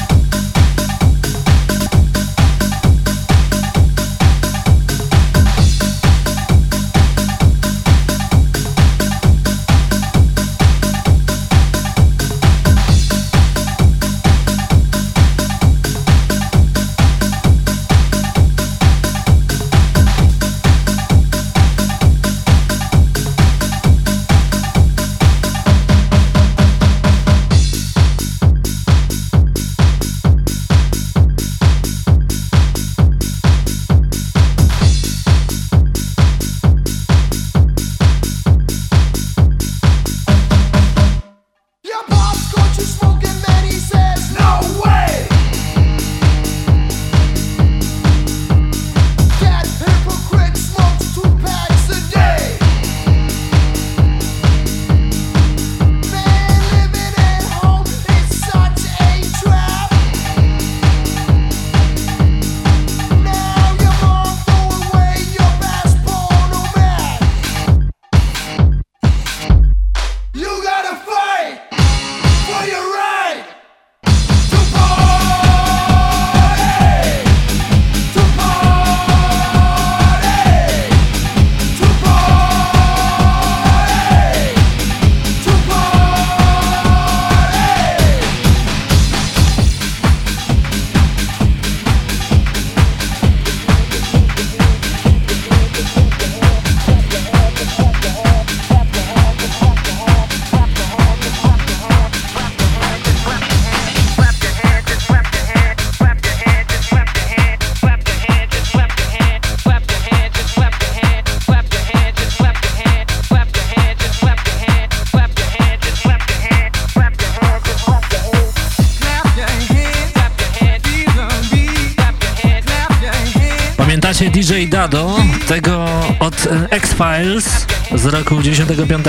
[SPEAKER 16] tego od e, X-Files z roku 95.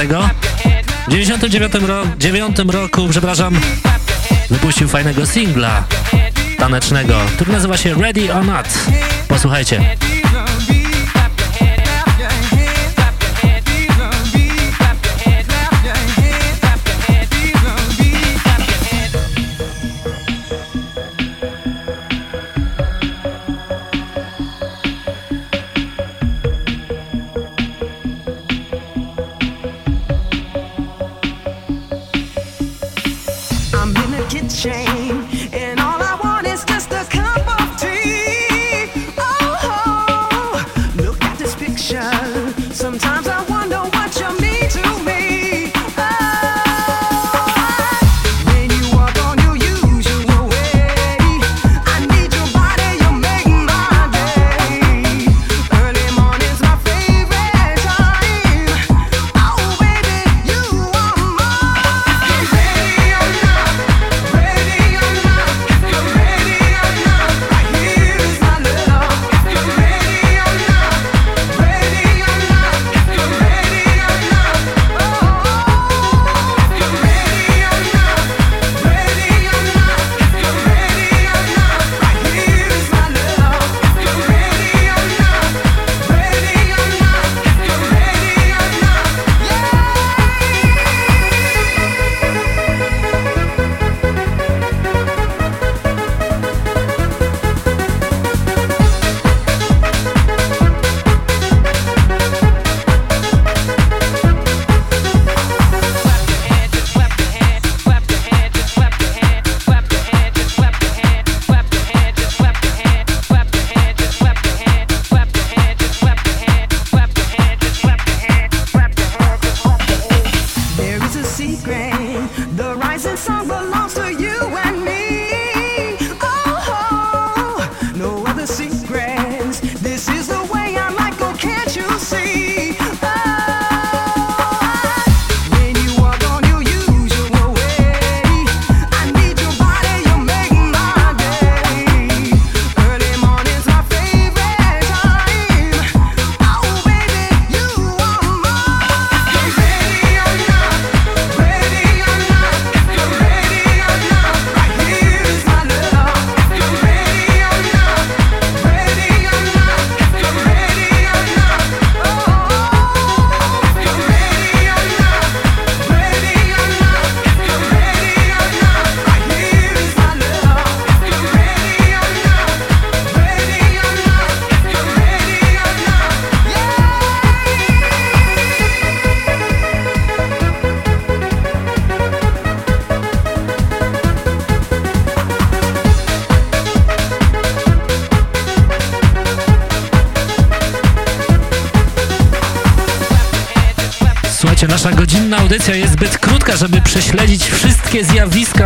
[SPEAKER 16] W 99 ro 9 roku, przepraszam, wypuścił fajnego singla tanecznego, który nazywa się Ready or Not. Posłuchajcie.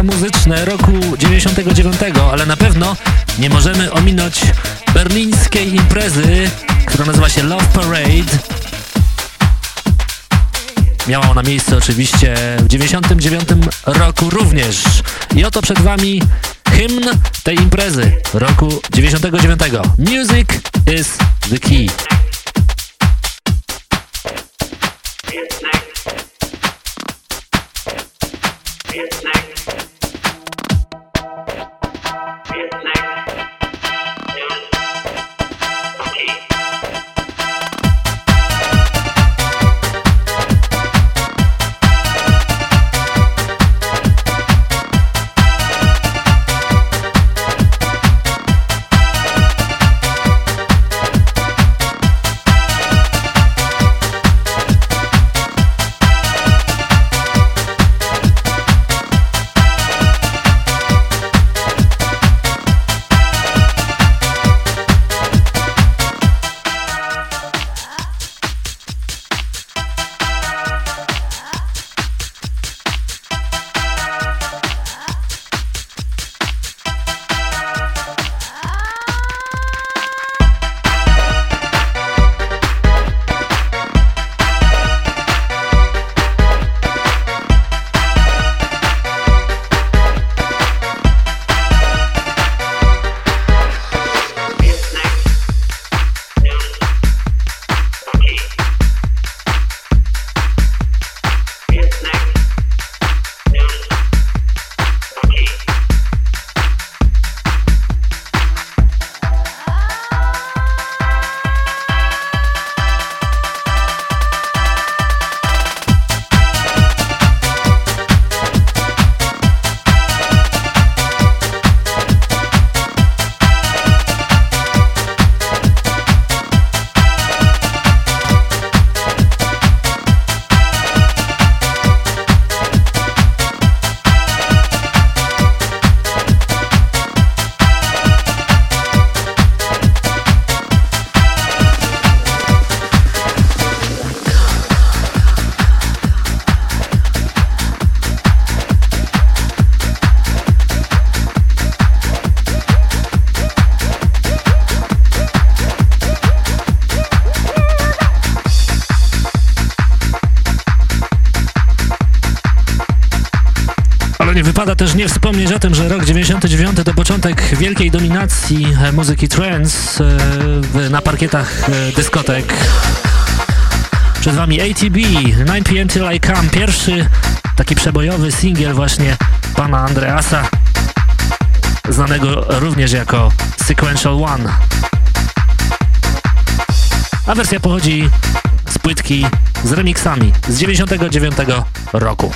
[SPEAKER 1] Muzyczne roku 99, ale na pewno nie możemy ominąć berlińskiej imprezy, która nazywa się Love Parade. Miała ona miejsce oczywiście w 99 roku również. I oto przed Wami hymn tej imprezy roku 99. Music is the key. Też nie wspomnieć o tym, że rok 99 to początek wielkiej dominacji e, muzyki trance e, na parkietach e, dyskotek. Przed wami ATB, 9pm Till I Come, pierwszy taki przebojowy singiel właśnie pana Andreasa, znanego również jako Sequential One. A wersja pochodzi z płytki z remixami z 99 roku.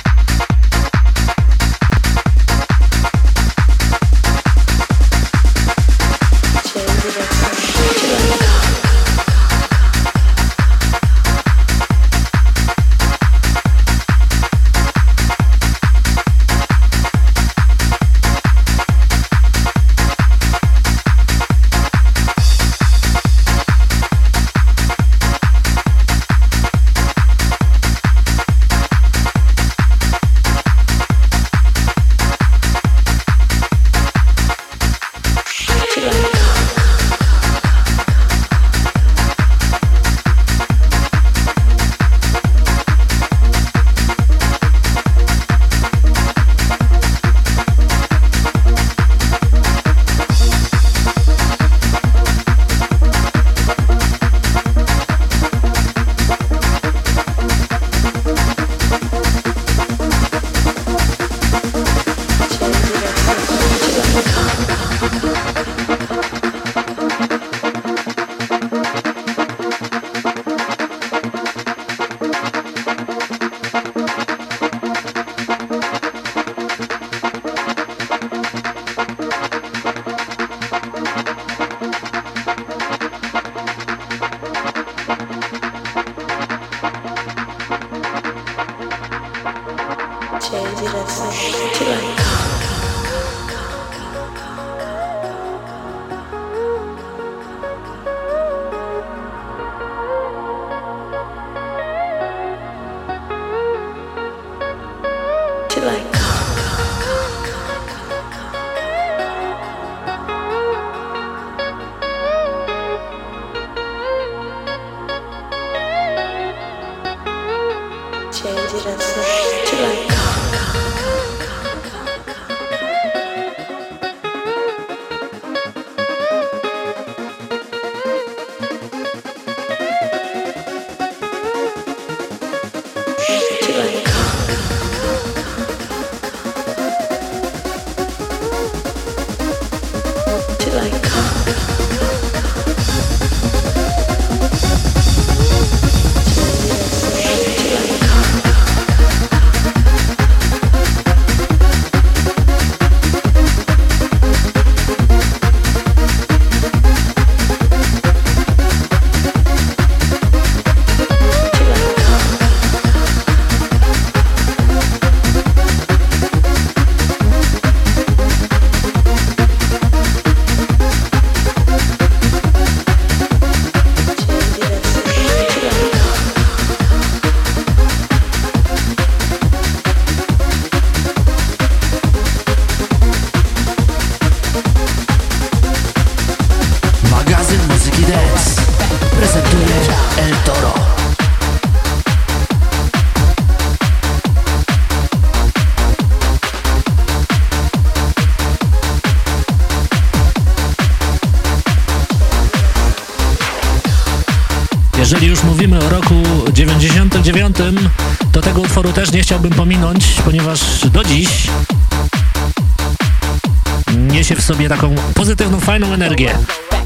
[SPEAKER 1] sobie taką pozytywną, fajną energię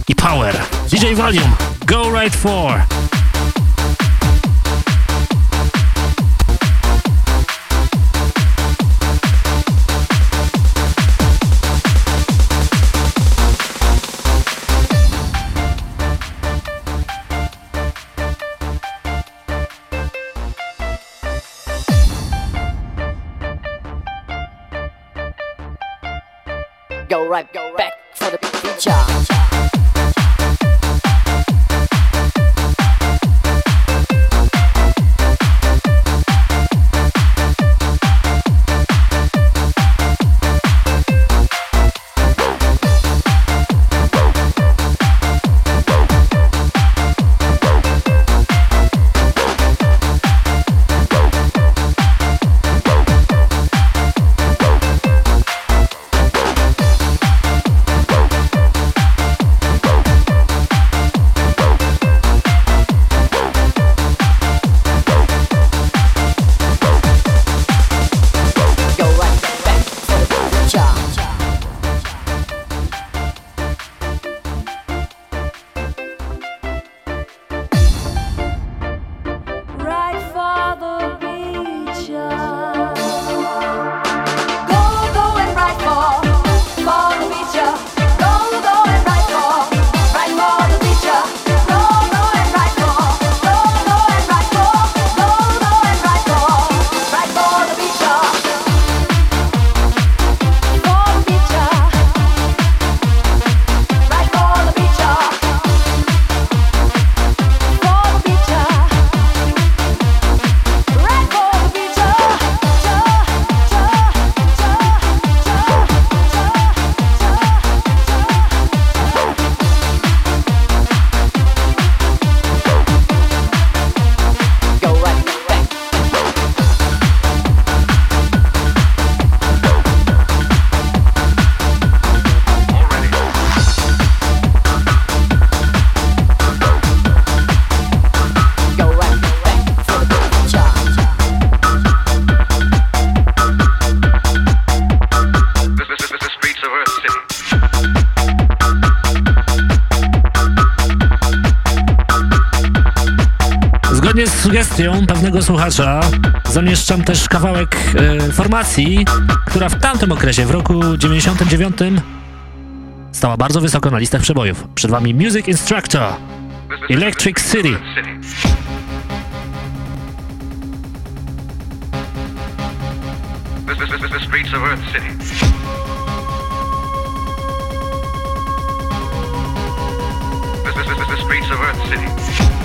[SPEAKER 1] i power. DJ Valium, Go Right
[SPEAKER 9] For!
[SPEAKER 1] Zamieszczam też kawałek e, formacji, która w tamtym okresie, w roku 99 stała bardzo wysoko na listach przebojów. Przed wami Music Instructor, Electric City.
[SPEAKER 20] the streets of Earth City.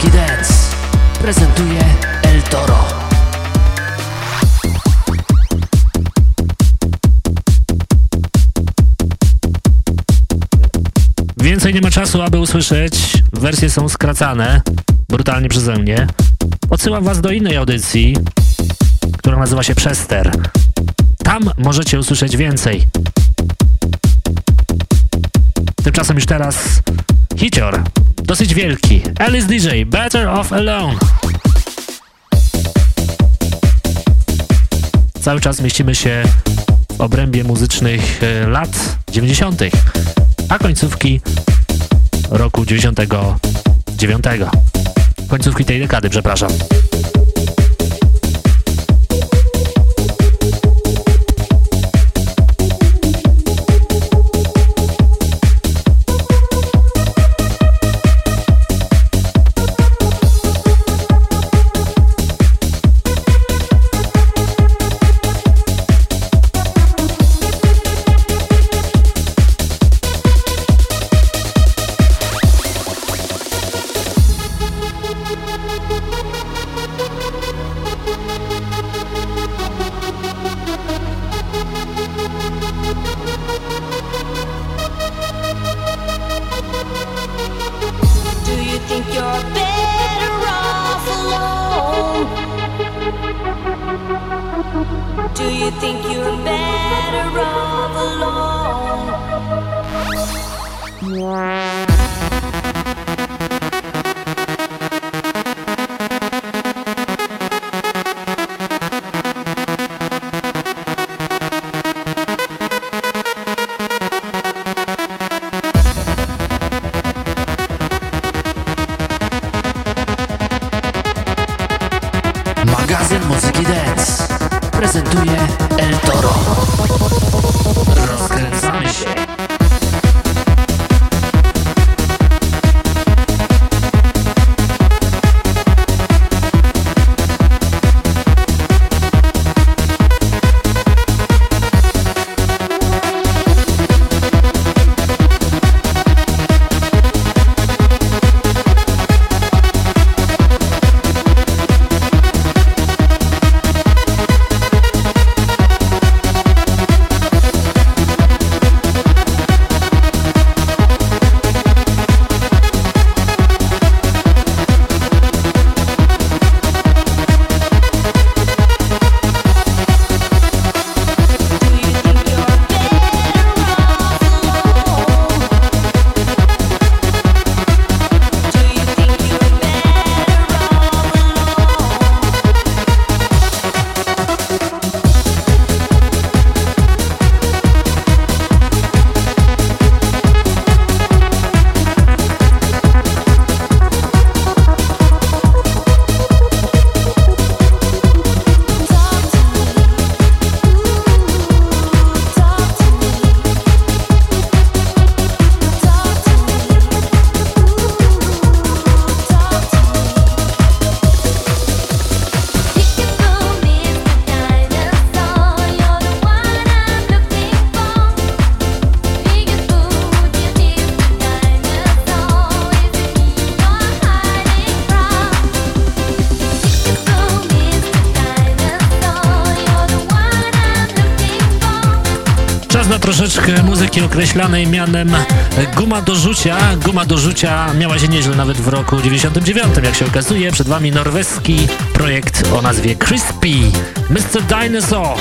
[SPEAKER 1] Muzyki Dance prezentuje El Toro.
[SPEAKER 9] Więcej nie ma czasu, aby usłyszeć. Wersje są skracane, brutalnie przeze mnie. Odsyłam was do innej audycji, która nazywa się Przester. Tam możecie usłyszeć więcej. Tymczasem już teraz hicior, dosyć wielki. Alice DJ, Better Off Alone. Cały czas mieścimy się w obrębie muzycznych e, lat 90., a końcówki roku 99. Końcówki tej dekady, przepraszam.
[SPEAKER 1] Troszeczkę muzyki określanej mianem guma do rzucia. Guma do rzucia miała się nieźle nawet w roku 99, jak się okazuje. Przed wami norweski projekt o nazwie Crispy, Mr. Dinosaur.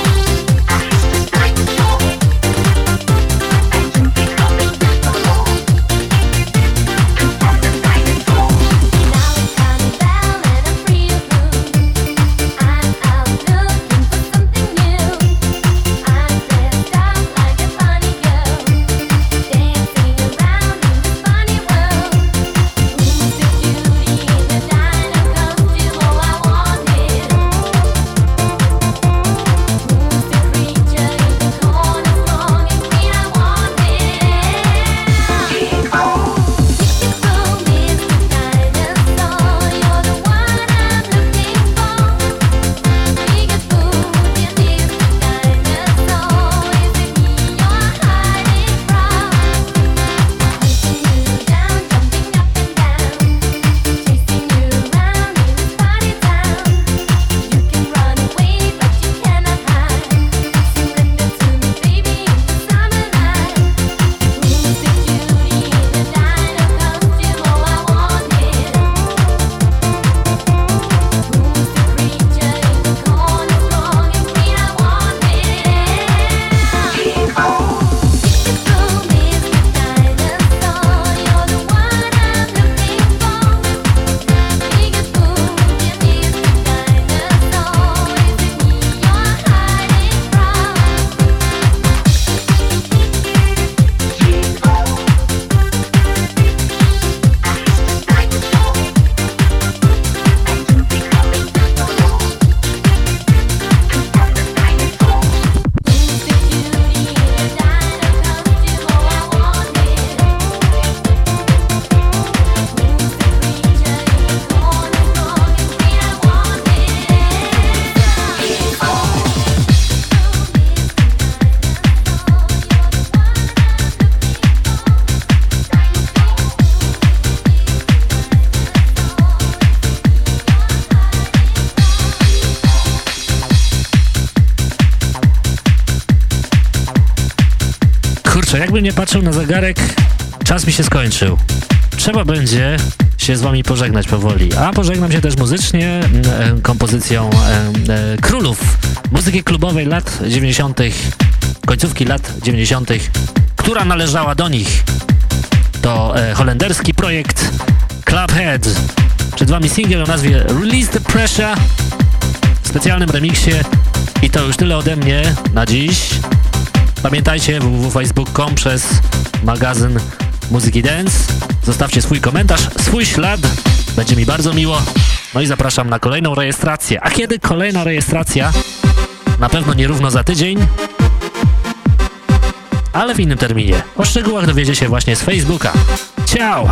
[SPEAKER 1] Patrzył na zegarek, czas mi się skończył. Trzeba będzie się z wami pożegnać powoli, a pożegnam się też muzycznie e, kompozycją e, e, królów muzyki klubowej lat 90., końcówki lat 90., która należała do nich. To holenderski projekt Clubhead. Przed wami singiel o nazwie Release the Pressure w specjalnym remiksie i to już tyle ode mnie na dziś. Pamiętajcie www.facebook.com przez magazyn Muzyki Dance. Zostawcie swój komentarz, swój ślad. Będzie mi bardzo miło. No i zapraszam na kolejną rejestrację. A kiedy kolejna rejestracja? Na pewno nierówno za tydzień, ale w innym terminie. O szczegółach dowiecie się właśnie z Facebooka. Ciao!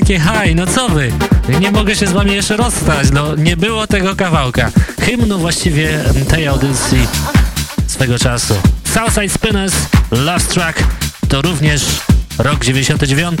[SPEAKER 1] Jakie haj, no co wy? Nie mogę się z wami jeszcze rozstać, no nie było tego kawałka. Hymnu właściwie tej audycji swego czasu. Southside Spinners, Last Track, to również rok 99.